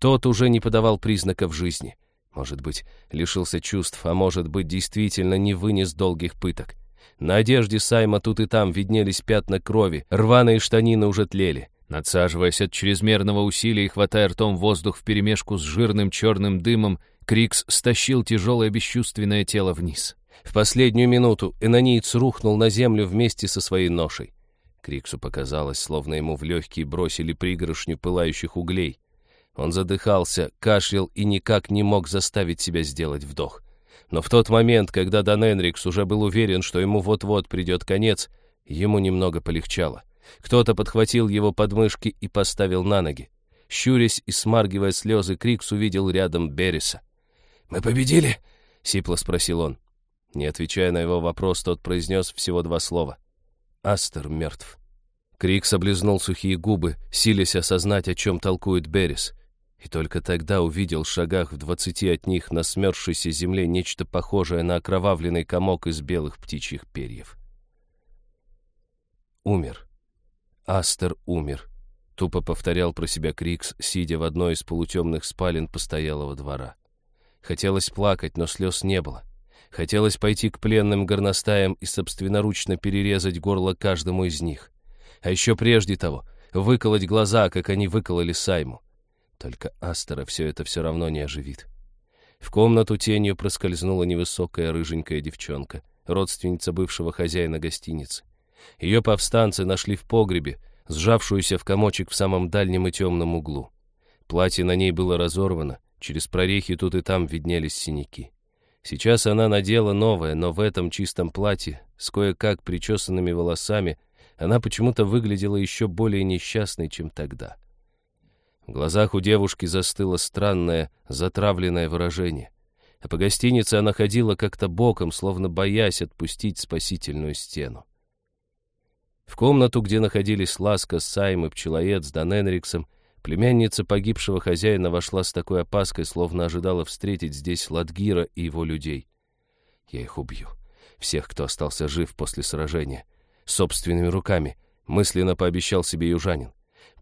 Тот уже не подавал признаков жизни. Может быть, лишился чувств, а может быть, действительно не вынес долгих пыток. На одежде Сайма тут и там виднелись пятна крови, рваные штанины уже тлели. Надсаживаясь от чрезмерного усилия и хватая ртом воздух вперемешку с жирным черным дымом, Крикс стащил тяжелое бесчувственное тело вниз. В последнюю минуту Энониец рухнул на землю вместе со своей ношей. Криксу показалось, словно ему в легкие бросили пригоршню пылающих углей. Он задыхался, кашлял и никак не мог заставить себя сделать вдох. Но в тот момент, когда Дан Энрикс уже был уверен, что ему вот-вот придет конец, ему немного полегчало. Кто-то подхватил его подмышки и поставил на ноги. Щурясь и смаргивая слезы, Крикс увидел рядом Берриса. «Мы победили?» — сипло спросил он. Не отвечая на его вопрос, тот произнес всего два слова. «Астер мертв». Крикс облизнул сухие губы, силясь осознать, о чем толкует Беррис. И только тогда увидел в шагах в двадцати от них на смерзшейся земле нечто похожее на окровавленный комок из белых птичьих перьев. Умер. Астер умер. Тупо повторял про себя Крикс, сидя в одной из полутемных спален постоялого двора. Хотелось плакать, но слез не было. Хотелось пойти к пленным горностаям и собственноручно перерезать горло каждому из них. А еще прежде того, выколоть глаза, как они выкололи Сайму. Только Астера все это все равно не оживит. В комнату тенью проскользнула невысокая рыженькая девчонка, родственница бывшего хозяина гостиницы. Ее повстанцы нашли в погребе, сжавшуюся в комочек в самом дальнем и темном углу. Платье на ней было разорвано, через прорехи тут и там виднелись синяки. Сейчас она надела новое, но в этом чистом платье, с кое-как причесанными волосами, она почему-то выглядела еще более несчастной, чем тогда. В глазах у девушки застыло странное, затравленное выражение. А по гостинице она ходила как-то боком, словно боясь отпустить спасительную стену. В комнату, где находились Ласка, Сайм и пчелоед с Дан Энриксом, племянница погибшего хозяина вошла с такой опаской, словно ожидала встретить здесь Ладгира и его людей. Я их убью. Всех, кто остался жив после сражения. Собственными руками, мысленно пообещал себе южанин.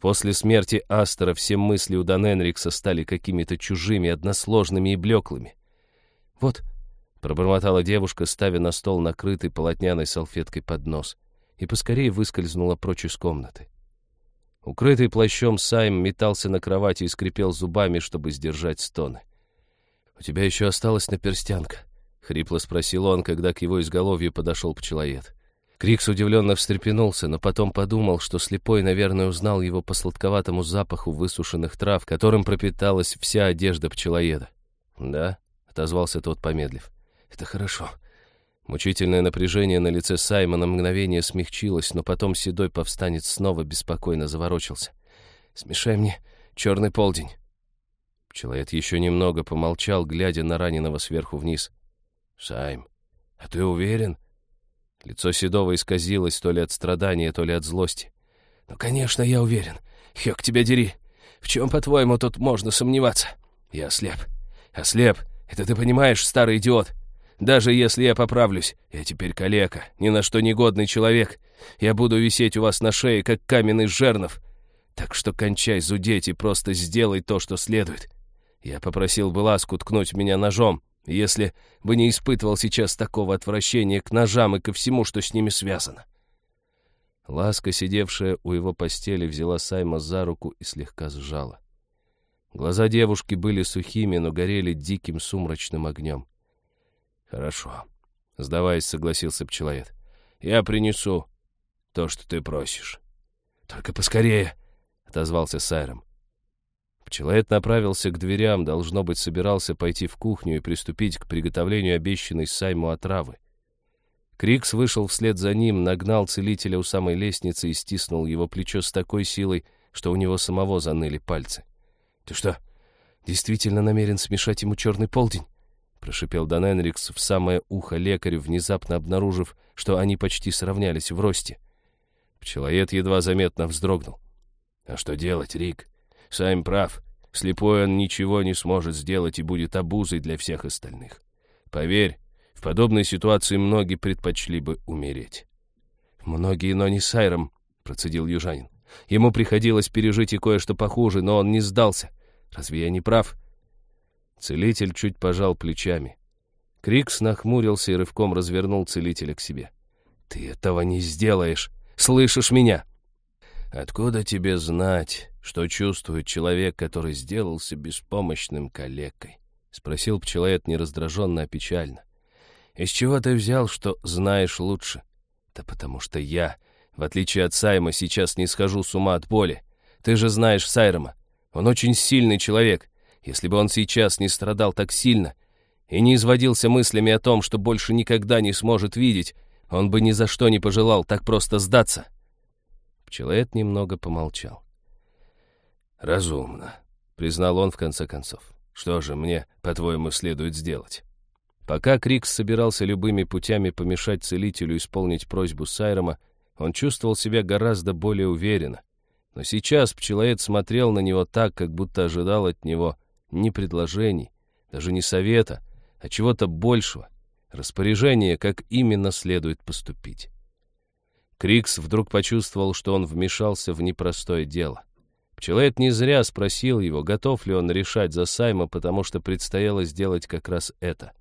После смерти Астера все мысли у Дан Энрикса стали какими-то чужими, односложными и блеклыми. «Вот», — пробормотала девушка, ставя на стол накрытый полотняной салфеткой поднос — и поскорее выскользнула прочь из комнаты. Укрытый плащом Сайм метался на кровати и скрипел зубами, чтобы сдержать стоны. «У тебя еще осталась наперстянка?» — хрипло спросил он, когда к его изголовью подошел пчелоед. Крикс удивленно встрепенулся, но потом подумал, что слепой, наверное, узнал его по сладковатому запаху высушенных трав, которым пропиталась вся одежда пчелоеда. «Да», — отозвался тот, помедлив. «Это хорошо. Мучительное напряжение на лице Саймона мгновение смягчилось, но потом седой повстанец снова беспокойно заворочился. «Смешай мне черный полдень». Человек еще немного помолчал, глядя на раненого сверху вниз. «Сайм, а ты уверен?» Лицо Седова исказилось то ли от страдания, то ли от злости. «Ну, конечно, я уверен. Хёк, тебя дери. В чем, по-твоему, тут можно сомневаться? Я ослеп. Ослеп. Это ты понимаешь, старый идиот? Даже если я поправлюсь, я теперь калека, ни на что негодный человек. Я буду висеть у вас на шее, как каменный жернов. Так что кончай зудеть и просто сделай то, что следует. Я попросил бы ласку ткнуть меня ножом, если бы не испытывал сейчас такого отвращения к ножам и ко всему, что с ними связано. Ласка, сидевшая у его постели, взяла Сайма за руку и слегка сжала. Глаза девушки были сухими, но горели диким сумрачным огнем. «Хорошо», — сдаваясь, согласился пчеловед. «Я принесу то, что ты просишь». «Только поскорее», — отозвался Сайром. Пчеловед направился к дверям, должно быть, собирался пойти в кухню и приступить к приготовлению обещанной Сайму отравы. Крикс вышел вслед за ним, нагнал целителя у самой лестницы и стиснул его плечо с такой силой, что у него самого заныли пальцы. «Ты что, действительно намерен смешать ему черный полдень?» — прошипел Дан Энрикс в самое ухо лекарю, внезапно обнаружив, что они почти сравнялись в росте. Пчелоед едва заметно вздрогнул. «А что делать, Рик? Сайм прав. Слепой он ничего не сможет сделать и будет обузой для всех остальных. Поверь, в подобной ситуации многие предпочли бы умереть». «Многие, но не Сайром», — процедил южанин. «Ему приходилось пережить и кое-что похуже, но он не сдался. Разве я не прав?» Целитель чуть пожал плечами. Крикс нахмурился и рывком развернул целителя к себе. «Ты этого не сделаешь! Слышишь меня?» «Откуда тебе знать, что чувствует человек, который сделался беспомощным калекой?» — спросил пчелоед не раздраженно, а печально. «Из чего ты взял, что знаешь лучше?» «Да потому что я, в отличие от Сайма, сейчас не схожу с ума от боли. Ты же знаешь Сайрома. Он очень сильный человек, если бы он сейчас не страдал так сильно и не изводился мыслями о том, что больше никогда не сможет видеть, он бы ни за что не пожелал так просто сдаться. Пчелоед немного помолчал. «Разумно», — признал он в конце концов. «Что же мне, по-твоему, следует сделать?» Пока Крикс собирался любыми путями помешать целителю исполнить просьбу Сайрома, он чувствовал себя гораздо более уверенно. Но сейчас пчелоед смотрел на него так, как будто ожидал от него не предложений, даже не совета, а чего-то большего, распоряжения, как именно следует поступить. Крикс вдруг почувствовал, что он вмешался в непростое дело. Пчелоед не зря спросил его, готов ли он решать за Сайма, потому что предстояло сделать как раз это.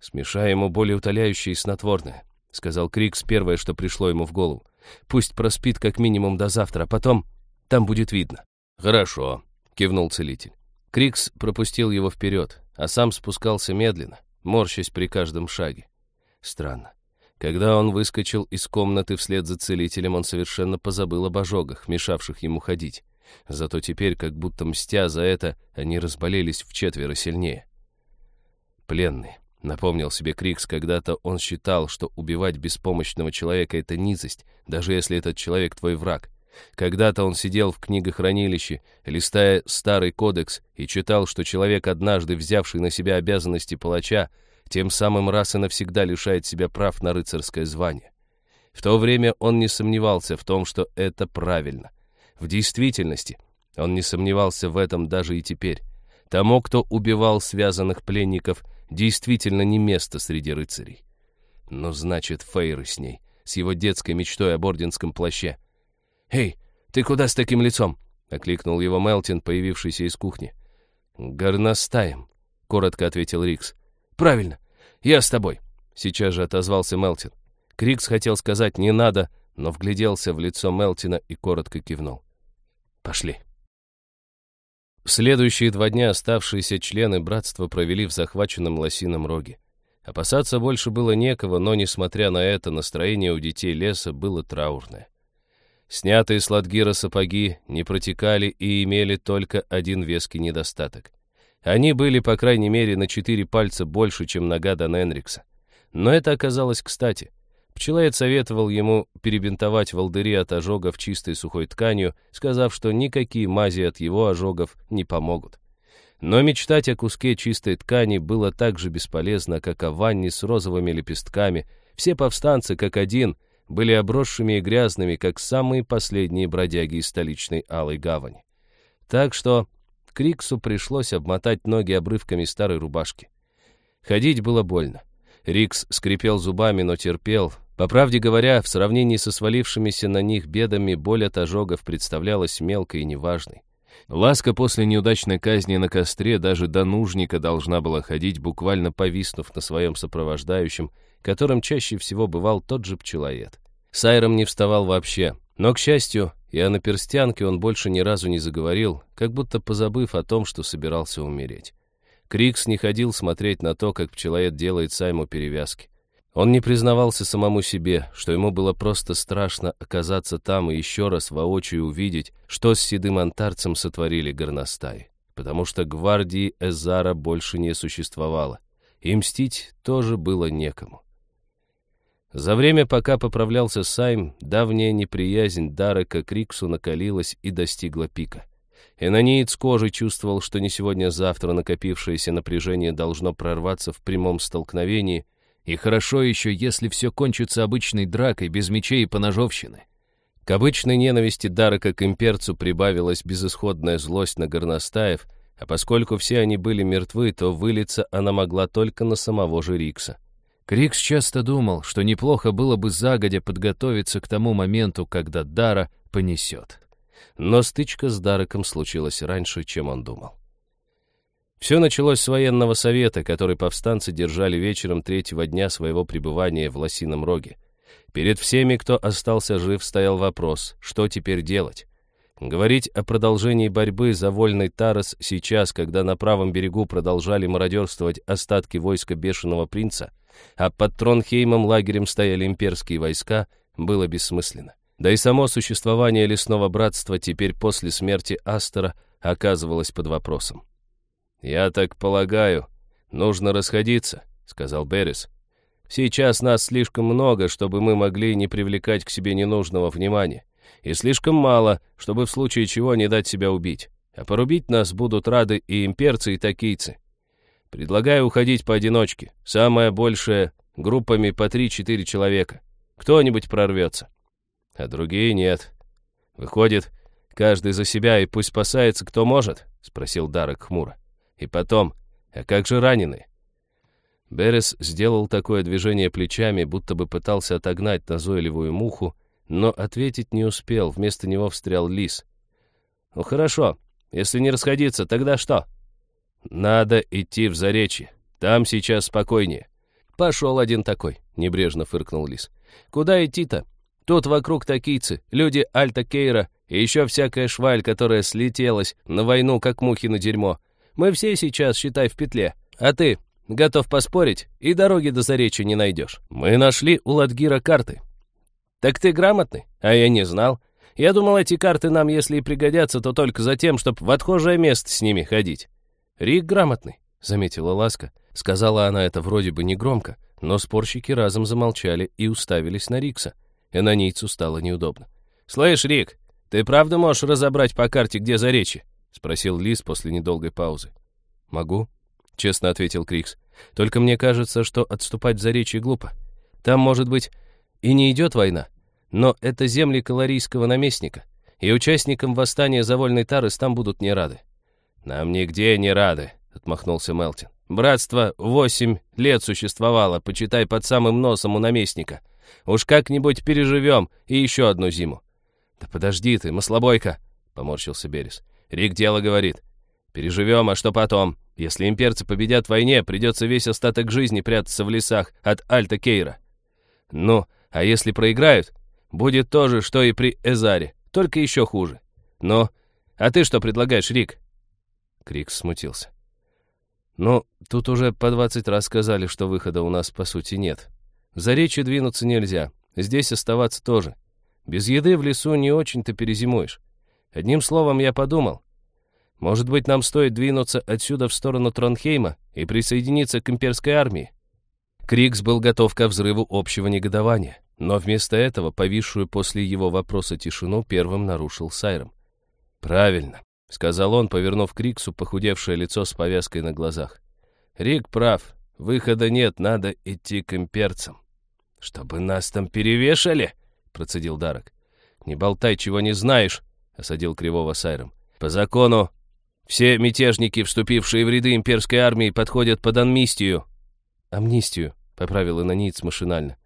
«Смешай ему более утоляющее и снотворное», — сказал Крикс первое, что пришло ему в голову. «Пусть проспит как минимум до завтра, а потом там будет видно». «Хорошо», — кивнул целитель. Крикс пропустил его вперед, а сам спускался медленно, морщась при каждом шаге. Странно. Когда он выскочил из комнаты вслед за целителем, он совершенно позабыл об ожогах, мешавших ему ходить. Зато теперь, как будто мстя за это, они разболелись в четверо сильнее. Пленные. Напомнил себе Крикс, когда-то он считал, что убивать беспомощного человека — это низость, даже если этот человек твой враг. Когда-то он сидел в книгохранилище, листая старый кодекс, и читал, что человек, однажды взявший на себя обязанности палача, тем самым раз и навсегда лишает себя прав на рыцарское звание. В то время он не сомневался в том, что это правильно. В действительности он не сомневался в этом даже и теперь. Тому, кто убивал связанных пленников, действительно не место среди рыцарей. Но значит, Фейры с ней, с его детской мечтой о бординском плаще. «Эй, ты куда с таким лицом?» — окликнул его Мелтин, появившийся из кухни. «Горностаем», — коротко ответил Рикс. «Правильно, я с тобой», — сейчас же отозвался Мелтин. Крикс хотел сказать «не надо», но вгляделся в лицо Мелтина и коротко кивнул. «Пошли». В следующие два дня оставшиеся члены братства провели в захваченном лосином роге. Опасаться больше было некого, но, несмотря на это, настроение у детей леса было траурное. Снятые с Ладгира сапоги не протекали и имели только один веский недостаток. Они были, по крайней мере, на четыре пальца больше, чем нога Дан Энрикса. Но это оказалось кстати. Пчелоед советовал ему перебинтовать волдыри от ожогов чистой сухой тканью, сказав, что никакие мази от его ожогов не помогут. Но мечтать о куске чистой ткани было так же бесполезно, как о ванне с розовыми лепестками. Все повстанцы, как один, были обросшими и грязными, как самые последние бродяги из столичной Алой Гавани. Так что Криксу пришлось обмотать ноги обрывками старой рубашки. Ходить было больно. Рикс скрипел зубами, но терпел. По правде говоря, в сравнении со свалившимися на них бедами, боль от ожогов представлялась мелкой и неважной. Ласка после неудачной казни на костре даже до нужника должна была ходить, буквально повиснув на своем сопровождающем, которым чаще всего бывал тот же пчелоед. Сайром не вставал вообще, но, к счастью, и о наперстянке он больше ни разу не заговорил, как будто позабыв о том, что собирался умереть. Крикс не ходил смотреть на то, как пчелоед делает Сайму перевязки. Он не признавался самому себе, что ему было просто страшно оказаться там и еще раз воочию увидеть, что с седым антарцем сотворили горностаи, потому что гвардии Эзара больше не существовало, и мстить тоже было некому. За время, пока поправлялся Сайм, давняя неприязнь Дарека к Риксу накалилась и достигла пика. Энониец кожи чувствовал, что не сегодня-завтра накопившееся напряжение должно прорваться в прямом столкновении, и хорошо еще, если все кончится обычной дракой, без мечей и поножовщины. К обычной ненависти Дарека к имперцу прибавилась безысходная злость на горностаев, а поскольку все они были мертвы, то вылиться она могла только на самого же Рикса. Крикс часто думал, что неплохо было бы загодя подготовиться к тому моменту, когда Дара понесет. Но стычка с Дараком случилась раньше, чем он думал. Все началось с военного совета, который повстанцы держали вечером третьего дня своего пребывания в Лосином Роге. Перед всеми, кто остался жив, стоял вопрос, что теперь делать. Говорить о продолжении борьбы за вольный Тарас сейчас, когда на правом берегу продолжали мародерствовать остатки войска Бешеного Принца — а под Тронхеймом лагерем стояли имперские войска, было бессмысленно. Да и само существование лесного братства теперь после смерти Астера оказывалось под вопросом. «Я так полагаю, нужно расходиться», — сказал Беррис. «Сейчас нас слишком много, чтобы мы могли не привлекать к себе ненужного внимания. И слишком мало, чтобы в случае чего не дать себя убить. А порубить нас будут рады и имперцы, и такийцы. Предлагаю уходить поодиночке. Самое большее — группами по 3-4 человека. Кто-нибудь прорвется. А другие нет. Выходит, каждый за себя и пусть спасается, кто может? Спросил Дарок хмуро. И потом, а как же раненые? Берес сделал такое движение плечами, будто бы пытался отогнать назойливую муху, но ответить не успел, вместо него встрял лис. «Ну хорошо, если не расходиться, тогда что?» «Надо идти в Заречье, там сейчас спокойнее». «Пошел один такой», — небрежно фыркнул лис. «Куда идти-то? Тут вокруг такийцы, люди Альта Кейра и еще всякая шваль, которая слетелась на войну, как мухи на дерьмо. Мы все сейчас, считай, в петле. А ты, готов поспорить, и дороги до Заречья не найдешь. Мы нашли у Ладгира карты. Так ты грамотный? А я не знал. Я думал, эти карты нам, если и пригодятся, то только за тем, чтобы в отхожее место с ними ходить. Рик грамотный, заметила Ласка. Сказала она это вроде бы негромко, но спорщики разом замолчали и уставились на Рикса. Энонийцу стало неудобно. «Слышь, Рик, ты правда можешь разобрать по карте, где Заречье?» — спросил Лис после недолгой паузы. «Могу», — честно ответил Крикс. «Только мне кажется, что отступать в Заречье глупо. Там, может быть, и не идет война, но это земли калорийского наместника, и участникам восстания за вольной Тарыс там будут не рады». «Нам нигде не рады», — отмахнулся Мелтин. «Братство восемь лет существовало, почитай, под самым носом у наместника. Уж как-нибудь переживем и еще одну зиму». «Да подожди ты, маслобойка», — поморщился Берес. «Рик дело говорит. Переживем, а что потом? Если имперцы победят в войне, придется весь остаток жизни прятаться в лесах от Альта Кейра. Ну, а если проиграют, будет то же, что и при Эзаре, только еще хуже. Ну, а ты что предлагаешь, Рик?» Крикс смутился. «Ну, тут уже по двадцать раз сказали, что выхода у нас, по сути, нет. За речи двинуться нельзя, здесь оставаться тоже. Без еды в лесу не очень-то перезимуешь. Одним словом, я подумал, может быть, нам стоит двинуться отсюда в сторону Тронхейма и присоединиться к имперской армии?» Крикс был готов ко взрыву общего негодования, но вместо этого повисшую после его вопроса тишину первым нарушил Сайром. «Правильно», — сказал он, повернув Криксу похудевшее лицо с повязкой на глазах. «Рик прав. Выхода нет, надо идти к имперцам». «Чтобы нас там перевешали?» — процедил Дарок. «Не болтай, чего не знаешь», — осадил Кривого Сайром. «По закону все мятежники, вступившие в ряды имперской армии, подходят под амнистию». «Амнистию», — поправил Инониц машинально.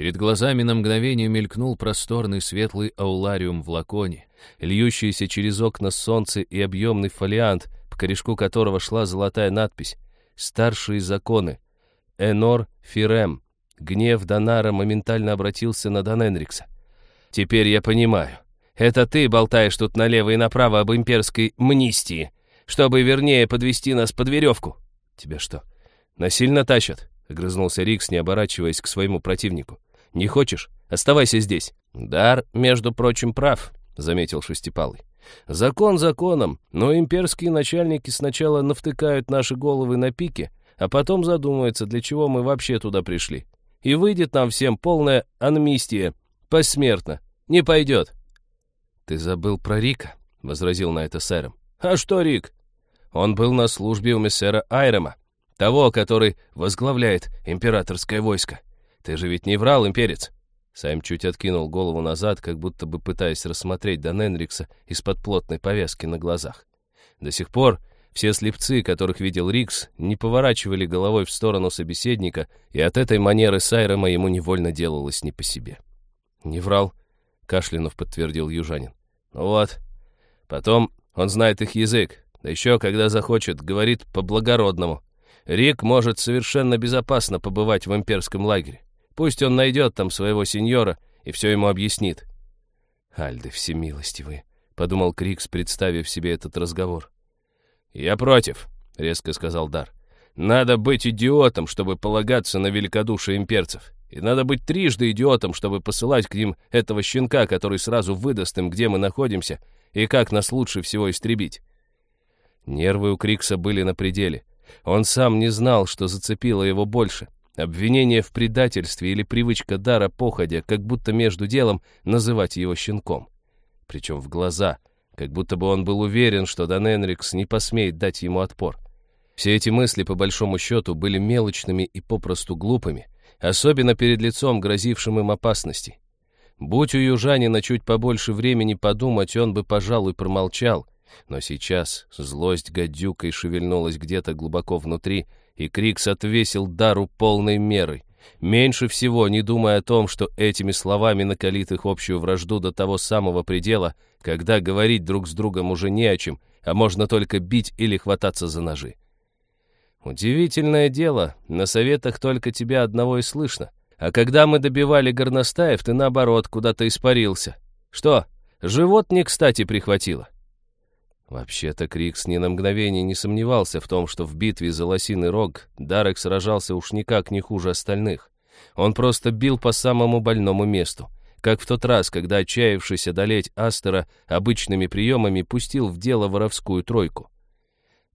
Перед глазами на мгновение мелькнул просторный светлый аулариум в лаконе, льющийся через окна солнце и объемный фолиант, по корешку которого шла золотая надпись «Старшие законы». Энор Фирем. Гнев Донара моментально обратился на Даненрикса. «Теперь я понимаю. Это ты болтаешь тут налево и направо об имперской мнистии чтобы вернее подвести нас под веревку. Тебя что, насильно тащат? Огрызнулся Рикс, не оборачиваясь к своему противнику. Не хочешь? Оставайся здесь. Дар, между прочим, прав, заметил Шестипалый. Закон законом, но имперские начальники сначала навтыкают наши головы на пике, а потом задумаются, для чего мы вообще туда пришли. И выйдет нам всем полная анмистия. Посмертно. Не пойдет. Ты забыл про Рика, возразил на это сэром. А что Рик? Он был на службе у мессера Айрема, того, который возглавляет императорское войско. Ты же ведь не врал, имперец?» Сайм чуть откинул голову назад, как будто бы пытаясь рассмотреть Дан Энрикса из-под плотной повязки на глазах. До сих пор все слепцы, которых видел Рикс, не поворачивали головой в сторону собеседника, и от этой манеры Сайрема ему невольно делалось не по себе. «Не врал», — Кашлянув подтвердил южанин. «Ну вот. Потом он знает их язык, да еще, когда захочет, говорит по-благородному. Рик может совершенно безопасно побывать в имперском лагере. Пусть он найдет там своего сеньора и все ему объяснит. «Альды всемилостивые», — подумал Крикс, представив себе этот разговор. «Я против», — резко сказал Дар. «Надо быть идиотом, чтобы полагаться на великодушие имперцев. И надо быть трижды идиотом, чтобы посылать к ним этого щенка, который сразу выдаст им, где мы находимся и как нас лучше всего истребить. Нервы у Крикса были на пределе. Он сам не знал, что зацепило его больше. Обвинение в предательстве или привычка дара походя, как будто между делом называть его щенком. причем в глаза, как будто бы он был уверен, что Дан Энрикс не посмеет дать ему отпор. Все эти мысли, по большому счету, были мелочными и попросту глупыми, особенно перед лицом, грозившим им опасности. Будь у южанина чуть побольше времени подумать, он бы, пожалуй, промолчал, но сейчас злость гадюкой шевельнулась где-то глубоко внутри, и Крикс отвесил дару полной мерой. Меньше всего не думая о том, что этими словами накалит их общую вражду до того самого предела, когда говорить друг с другом уже не о чем, а можно только бить или хвататься за ножи. Удивительное дело, на советах только тебя одного и слышно. А когда мы добивали горностаев, ты наоборот куда-то испарился. Что, живот не кстати прихватило? Вообще-то Крикс ни на мгновение не сомневался в том, что в битве за Лосиный Рог Дарек сражался уж никак не хуже остальных. Он просто бил по самому больному месту, как в тот раз, когда, отчаявшись одолеть Астера обычными приемами, пустил в дело воровскую тройку.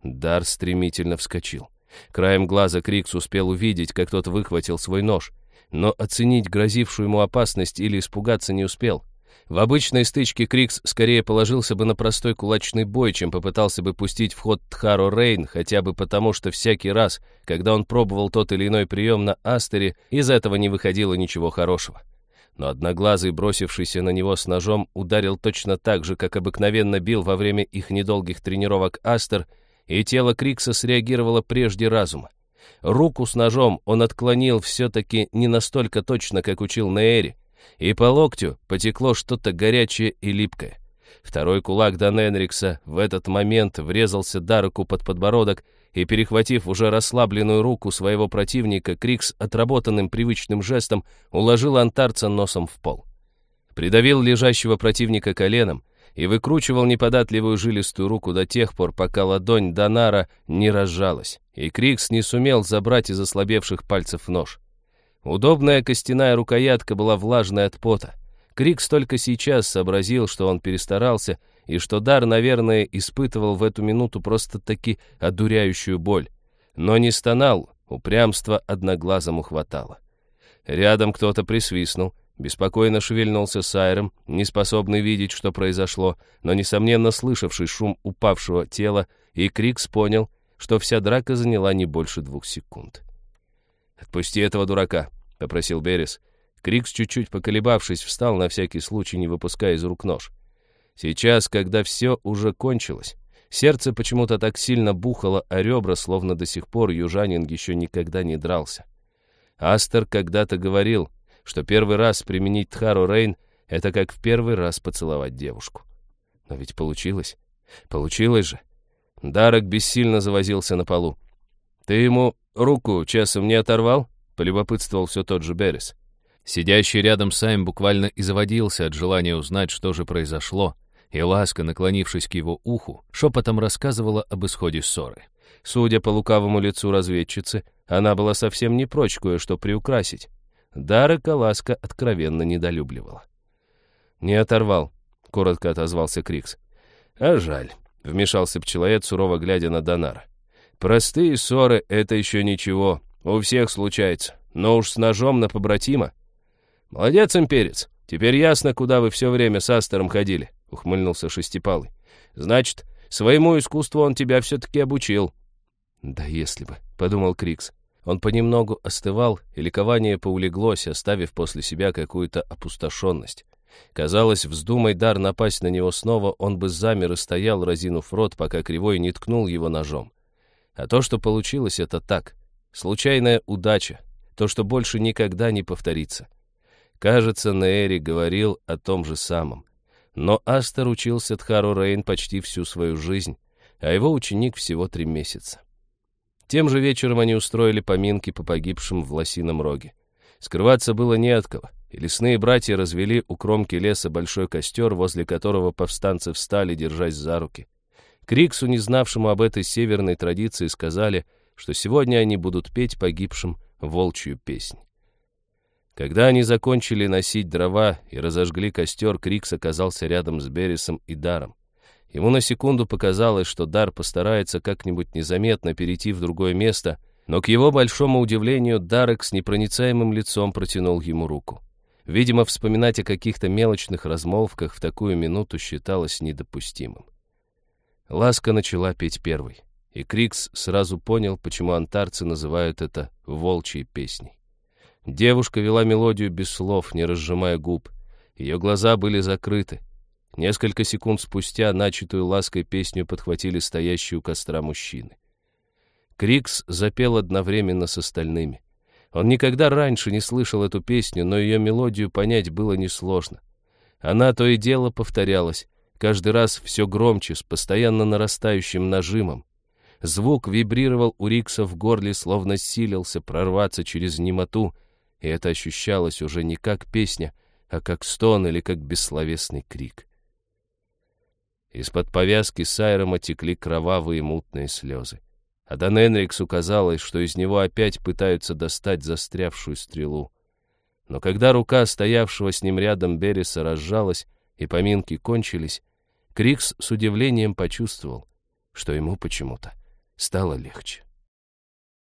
Дар стремительно вскочил. Краем глаза Крикс успел увидеть, как тот выхватил свой нож, но оценить грозившую ему опасность или испугаться не успел — в обычной стычке Крикс скорее положился бы на простой кулачный бой, чем попытался бы пустить в ход Тхаро Рейн, хотя бы потому, что всякий раз, когда он пробовал тот или иной прием на Астере, из этого не выходило ничего хорошего. Но одноглазый, бросившийся на него с ножом, ударил точно так же, как обыкновенно бил во время их недолгих тренировок Астер, и тело Крикса среагировало прежде разума. Руку с ножом он отклонил все-таки не настолько точно, как учил Нейри, и по локтю потекло что-то горячее и липкое. Второй кулак Дан Энрикса в этот момент врезался Дароку под подбородок, и, перехватив уже расслабленную руку своего противника, Крикс отработанным привычным жестом уложил антарца носом в пол. Придавил лежащего противника коленом и выкручивал неподатливую жилистую руку до тех пор, пока ладонь Донара не разжалась, и Крикс не сумел забрать из ослабевших пальцев нож. Удобная костяная рукоятка была влажной от пота. Крикс только сейчас сообразил, что он перестарался, и что Дар, наверное, испытывал в эту минуту просто-таки одуряющую боль. Но не стонал, упрямства одноглазому хватало. Рядом кто-то присвистнул, беспокойно шевельнулся Сайром, неспособный видеть, что произошло, но, несомненно, слышавший шум упавшего тела, и Крикс понял, что вся драка заняла не больше двух секунд. «Отпусти этого дурака», — попросил Берес. Крикс, чуть-чуть поколебавшись, встал на всякий случай, не выпуская из рук нож. Сейчас, когда все уже кончилось, сердце почему-то так сильно бухало о ребра, словно до сих пор южанин еще никогда не дрался. Астер когда-то говорил, что первый раз применить Тхару Рейн — это как в первый раз поцеловать девушку. Но ведь получилось. Получилось же. Дарок бессильно завозился на полу. «Ты ему руку часом не оторвал?» — полюбопытствовал все тот же Берес. Сидящий рядом Сайм буквально и заводился от желания узнать, что же произошло, и Ласка, наклонившись к его уху, шепотом рассказывала об исходе ссоры. Судя по лукавому лицу разведчицы, она была совсем не прочь кое-что приукрасить. Дарека Ласка откровенно недолюбливала. «Не оторвал», — коротко отозвался Крикс. «А жаль», — вмешался пчелоед, сурово глядя на Донара. «Простые ссоры — это еще ничего, у всех случается, но уж с ножом на побратима. Молодец, имперец. Теперь ясно, куда вы все время с Астером ходили, ухмыльнулся Шестипалый. Значит, своему искусству он тебя все-таки обучил. Да если бы, подумал Крикс. Он понемногу остывал, и ликование поулеглось, оставив после себя какую-то опустошенность. Казалось, вздумай дар напасть на него снова, он бы замер и стоял, разинув рот, пока Кривой не ткнул его ножом. А то, что получилось, это так. Случайная удача, то, что больше никогда не повторится. Кажется, Нейри говорил о том же самом. Но Астер учился Тхару Рейн почти всю свою жизнь, а его ученик всего три месяца. Тем же вечером они устроили поминки по погибшим в Лосином роге. Скрываться было не от кого, и лесные братья развели у кромки леса большой костер, возле которого повстанцы встали, держась за руки. Криксу, не знавшему об этой северной традиции, сказали — что сегодня они будут петь погибшим волчью песнь. Когда они закончили носить дрова и разожгли костер, Крикс оказался рядом с Бересом и Даром. Ему на секунду показалось, что Дар постарается как-нибудь незаметно перейти в другое место, но к его большому удивлению Дарек с непроницаемым лицом протянул ему руку. Видимо, вспоминать о каких-то мелочных размолвках в такую минуту считалось недопустимым. Ласка начала петь первой, и Крикс сразу понял, почему антарцы называют это «волчьей песней». Девушка вела мелодию без слов, не разжимая губ. Ее глаза были закрыты. Несколько секунд спустя начатую лаской песню подхватили стоящие у костра мужчины. Крикс запел одновременно с остальными. Он никогда раньше не слышал эту песню, но ее мелодию понять было несложно. Она то и дело повторялась, каждый раз все громче, с постоянно нарастающим нажимом. Звук вибрировал у Рикса в горле, словно силился прорваться через немоту, и это ощущалось уже не как песня, а как стон или как бессловесный крик. Из-под повязки Сайрома текли кровавые мутные слезы. А Дан Энриксу казалось, что из него опять пытаются достать застрявшую стрелу. Но когда рука стоявшего с ним рядом Береса разжалась и поминки кончились, Крикс с удивлением почувствовал, что ему почему-то стало легче.